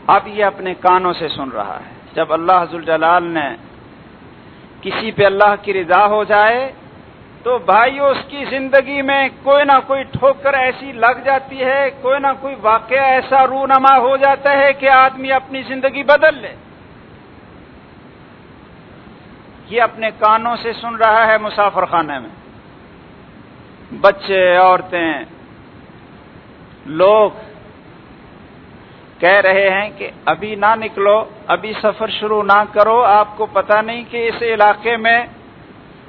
اب یہ اپنے کانوں سے سن رہا ہے۔ جب اللہ حضر جلال نے کسی پہ اللہ کی رضا ہو جائے تو بھائی اس کی زندگی میں کوئی نہ کوئی ٹھوکر ایسی لگ جاتی ہے، کوئی نہ کوئی واقعہ ایسا رونما ہو جاتا ہے کہ آدمی اپنی زندگی بدل لے۔ یہ اپنے کانوں سے سن رہا ہے مسافر خانے میں۔ بچے، عورتیں، لوگ کہہ رہے ہیں کہ ابھی نہ نکلو، ابھی سفر شروع نہ کرو۔ آپ کو پتہ نہیں کہ اس علاقے میں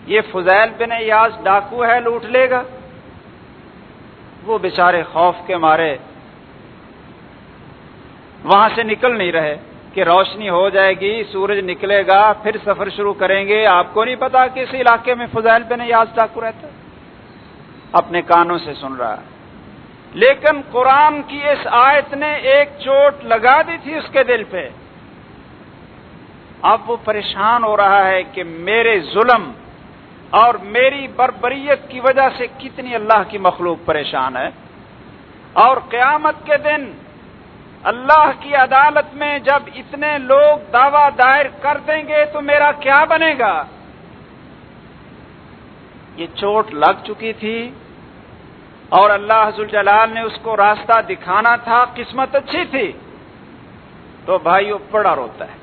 یہ فضیل بن یاز ڈاکو ہے، لوٹ لے گا۔ وہ بیچارے خوف کے مارے وہاں سے نکل نہیں رہے۔ کہ روشنی ہو جائے گی، سورج نکلے گا، پھر سفر شروع کریں گے۔ آپ کو نہیں پتا کہ اس علاقے میں فضیل بن یاز ڈاکو رہتا اپنے کانوں سے سن رہا لیکن قرآن کی اس آیت نے ایک چوٹ لگا دی تھی اس کے دل پہ۔ اب وہ پریشان ہو رہا ہے کہ میرے ظلم اور میری بربریت کی وجہ سے کتنی اللہ کی مخلوق پریشان ہے۔ اور قیامت کے دن اللہ کی عدالت میں جب اتنے لوگ دعوی دائر کر دیں گے تو میرا کیا بنے گا؟ یہ چوٹ لگ چکی تھی اور اللہ حضل جلال نے اس کو راستہ دکھانا تھا، قسمت اچھی تھی۔ تو بھائی وہ بڑا روتا ہے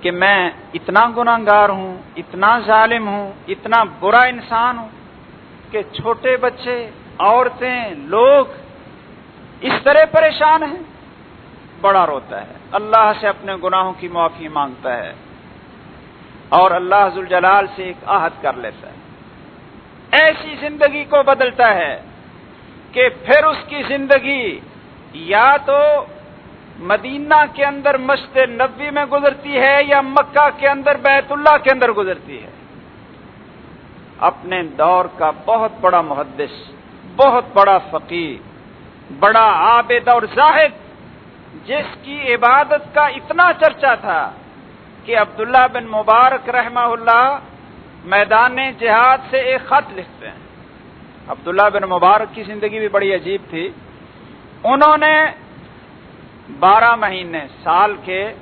کہ میں اتنا گناگار ہوں، اتنا ظالم ہوں، اتنا برا انسان ہوں کہ چھوٹے بچے، عورتیں، لوگ اس طرح پریشان ہیں؟ بڑا روتا ہے۔ اللہ سے اپنے گناہوں کی معافی مانگتا ہے اور اللہ حضل جلال سے ایک آہد کر لیتا ہے۔ ایسی زندگی کو بدلتا ہے کہ پھر اس کی زندگی یا تو مدینہ کے اندر مشت نبی میں گزرتی ہے یا مکہ کے اندر بیت اللہ کے اندر گزرتی ہے۔ اپنے دور کا بہت بڑا محدث، بہت بڑا فقیر بڑا عابد اور زاہد، جس کی عبادت کا اتنا چرچا تھا کہ عبداللہ بن مبارک رحمہ اللہ میدان جہاد سے ایک خط لکھتے ہیں۔ عبداللہ بن مبارک کی زندگی بھی بڑی عجیب تھی۔ انہوں نے بارہ مہینے، سال کے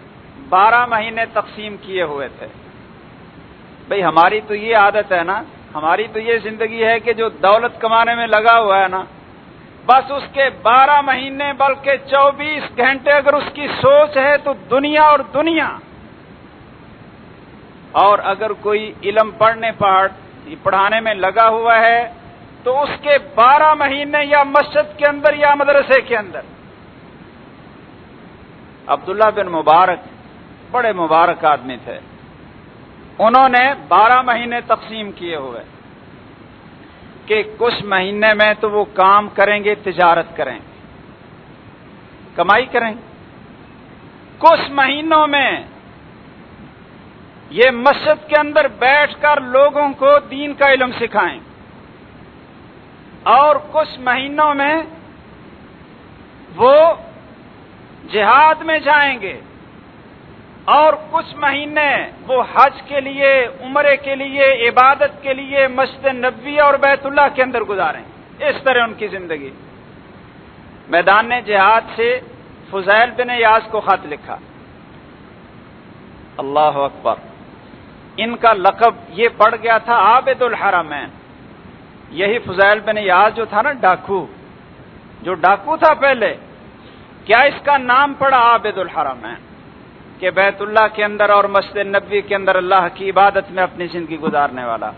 بارہ مہینے تقسیم کیے ہوئے تھے۔ بھئی ہماری تو یہ عادت ہے نا، ہماری تو یہ زندگی ہے کہ جو دولت کمانے میں لگا ہوا ہے نا بس اس کے بارہ مہینے بلکہ چوبیس گھنٹے اگر اس کی سوچ ہے تو دنیا اور دنیا۔ اور اگر کوئی علم پڑھنے پڑھ پڑھانے میں لگا ہوا ہے، تو اس کے بارہ مہینے یا مسجد کے اندر یا مدرسے کے اندر۔ عبداللہ بن مبارک بڑے مبارک آدمی تھے۔ انہوں نے بارہ مہینے تقسیم کیے ہوئے۔ کہ کچھ مہینے میں تو وہ کام کریں گے، تجارت کریں۔ کمائی کریں۔ کچھ مہینوں میں یہ مسجد کے اندر بیٹھ کر لوگوں کو دین کا علم سکھائیں۔ اور کچھ مہینوں میں وہ جہاد میں جائیں گے۔ اور کچھ مہینے وہ حج کے لیے، عمرے کے لیے، عبادت کے لیے مسجد نبی اور بیت اللہ کے اندر گزاریں۔ اس طرح ان کی زندگی۔ میدان جہاد سے فضیل بن یاز کو خط لکھا۔ اللہ اکبر۔ ان کا لقب یہ پڑ گیا تھا عابد الحرمین۔ یہی فضائل بن یاد جو تھا نا، ڈاکو۔ جو ڈاکو تھا پہلے۔ کیا اس کا نام پڑا عابد الحرمین؟ کہ بیت اللہ کے اندر اور مسجد نبی کے اندر اللہ کی عبادت میں اپنی زندگی گزارنے والا۔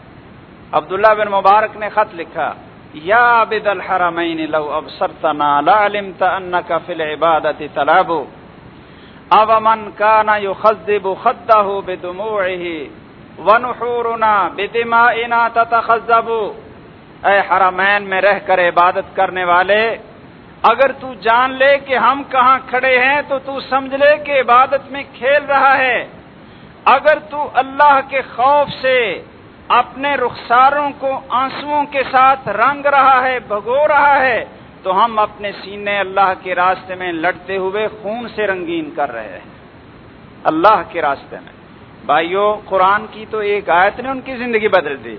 عبداللہ بن مبارک نے خط لکھا، یا عابد الحرمین لو ابصرتنا لعلمت انك في العبادت تلاب او من كان يخذب خده بدموعه ونحورنا بدمائنا تتخذب۔ اے حرمین، میں رہ کر عبادت کرنے والے اگر تو جان لے کہ ہم کہاں کھڑے ہیں تو تو سمجھ لے کہ عبادت میں کھیل رہا ہے۔ اگر تو اللہ کے خوف سے اپنے رخساروں کو آنسوؤں کے ساتھ رنگ رہا ہے، بھگو رہا ہے، تو ہم اپنے سینے اللہ کے راستے میں لڑتے ہوئے خون سے رنگین کر رہے ہیں۔ اللہ کے راستے میں۔ بھائیو، قرآن کی تو ایک آیت نے ان کی زندگی بدل دی۔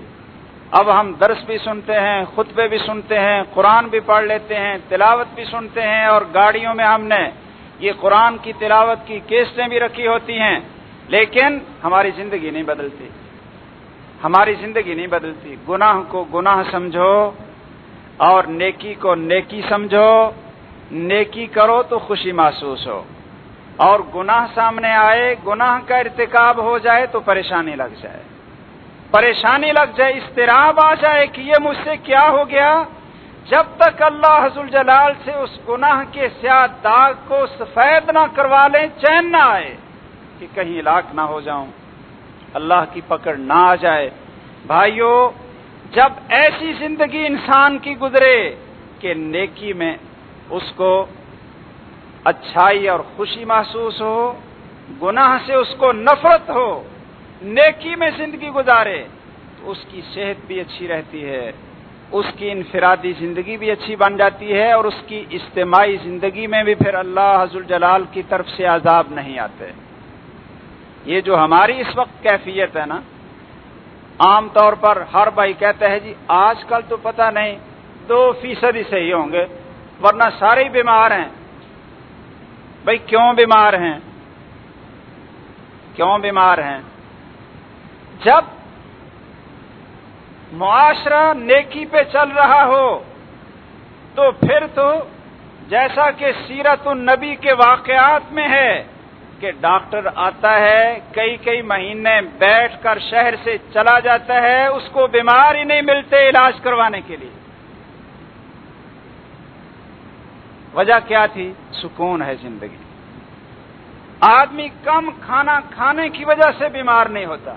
اب ہم درس بھی سنتے ہیں، خطبے بھی سنتے ہیں، قرآن بھی پڑھ لیتے ہیں، تلاوت بھی سنتے ہیں اور گاڑیوں میں ہم نے یہ قرآن کی تلاوت کی کیسٹیں بھی رکھی ہوتی ہیں۔ لیکن ہماری زندگی نہیں بدلتی۔ ہماری زندگی نہیں بدلتی۔ گناہ کو گناہ سمجھو اور نیکی کو نیکی سمجھو۔ نیکی کرو تو خوشی محسوس ہو۔ اور گناہ سامنے آئے، گناہ کا ارتکاب ہو جائے تو پریشانی لگ جائے۔ پریشانی لگ جائے استراب آ جائے کہ یہ مجھ سے کیا ہو گیا؟ جب تک اللہ حضل جلال سے اس گناہ کے سیاہ داغ کو سفید نہ کروا لیں، چین نہ آئے کہ کہیں لاکھ نہ ہو جاؤں۔ اللہ کی پکڑ نہ آ جائے۔ بھائیوں جب ایسی زندگی انسان کی گزرے کہ نیکی میں اس کو اچھائی اور خوشی محسوس ہو، گناہ سے اس کو نفرت ہو نیکی میں زندگی گزارے، تو اس کی صحت بھی اچھی رہتی ہے، اس کی انفرادی زندگی بھی اچھی بن جاتی ہے، اور اس کی اجتماعی زندگی میں بھی پھر اللہ حضر جلال کی طرف سے عذاب نہیں آتے۔ یہ جو ہماری اس وقت کیفیت ہے نا، عام طور پر ہر بھائی کہتا ہے جی آج کل تو پتہ نہیں، دو فیصد ہی صحیح ہوں گے، ورنہ سارے ہی بیمار ہیں۔ بھائی کیوں بیمار ہیں؟ کیوں بیمار ہیں؟ جب معاشرہ نیکی پہ چل رہا ہو، تو پھر تو جیسا کہ سیرت النبی کے واقعات میں ہے کہ ڈاکٹر آتا ہے، کئی کئی مہینے بیٹھ کر شہر سے چلا جاتا ہے، اس کو بیمار ہی نہیں ملتے علاج کروانے کے لیے۔ وجہ کیا تھی؟ سکون ہے زندگی۔ آدمی کم کھانا کھانے کی وجہ سے بیمار نہیں ہوتا۔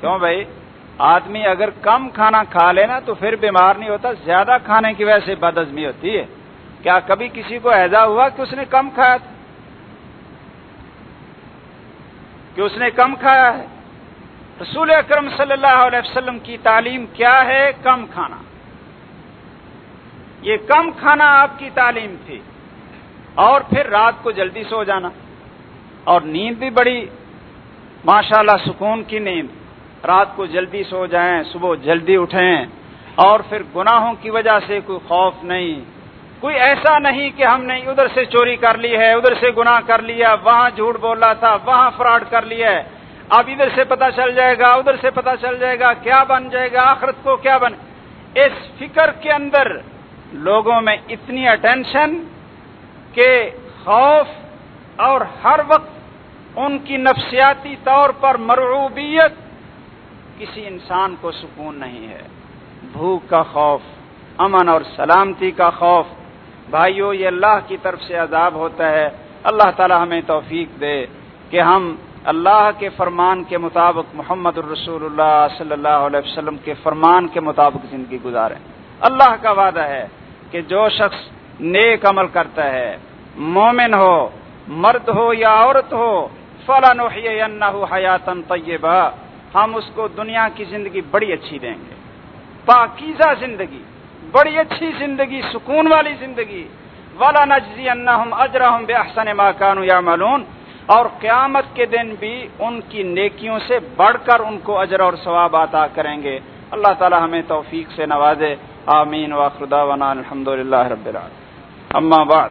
کیوں بھائی؟ آدمی اگر کم کھانا کھا لینا تو پھر بیمار نہیں ہوتا، زیادہ کھانے کی وجہ سے بد ہوتی ہے۔ کیا کبھی کسی کو ایسا ہوا کہ اس نے کم کھایا؟ تھا کہ اس نے کم کھایا ہے؟ رسول اکرم صلی اللہ علیہ وسلم کی تعلیم کیا ہے؟ کم کھانا۔ یہ کم کھانا آپ کی تعلیم تھی۔ اور پھر رات کو جلدی سو جانا۔ اور نیند بھی بڑی، ماشاءاللہ سکون کی نیند۔ رات کو جلدی سو جائیں، صبح جلدی اٹھیں، اور پھر گناہوں کی وجہ سے کوئی خوف نہیں۔ کوئی ایسا نہیں کہ ہم نے ادھر سے چوری کر لی ہے، ادھر سے گناہ کر لیا، وہاں جھوٹ بولا تھا، وہاں فراڈ کر لیا ہے۔ اب ادھر سے پتا چل جائے گا، ادھر سے پتا چل جائے گا، کیا بن جائے گا، آخرت کو کیا بن۔ اس فکر کے اندر لوگوں میں اتنی اٹینشن کہ خوف اور ہر وقت ان کی نفسیاتی طور پر مرعوبیت کسی انسان کو سکون نہیں ہے۔ بھوک کا خوف، امن اور سلامتی کا خوف۔ بھائیو، یہ اللہ کی طرف سے عذاب ہوتا ہے۔ اللہ تعالی ہمیں توفیق دے کہ ہم اللہ کے فرمان کے مطابق محمد الرسول اللہ صلی اللہ علیہ وسلم کے فرمان کے مطابق زندگی گزاریں۔ اللہ کا وعدہ ہے کہ جو شخص نیک عمل کرتا ہے، مومن ہو، مرد ہو یا عورت ہو فلاں حیاتن طیبہ ہم اس کو دنیا کی زندگی بڑی اچھی دیں گے۔ پاکیزہ زندگی، بڑی اچھی زندگی، سکون والی زندگی۔ والا نجزی انہم اجرہم بے احسن ماکانو یا ملون اور قیامت کے دن بھی ان کی نیکیوں سے بڑھ کر ان کو اجر اور ثواب عطا کریں گے۔ اللہ تعالی ہمیں توفیق سے نوازے۔ آمین۔ واخر دعوانا الحمد للہ رب العالمین۔ اما بعد۔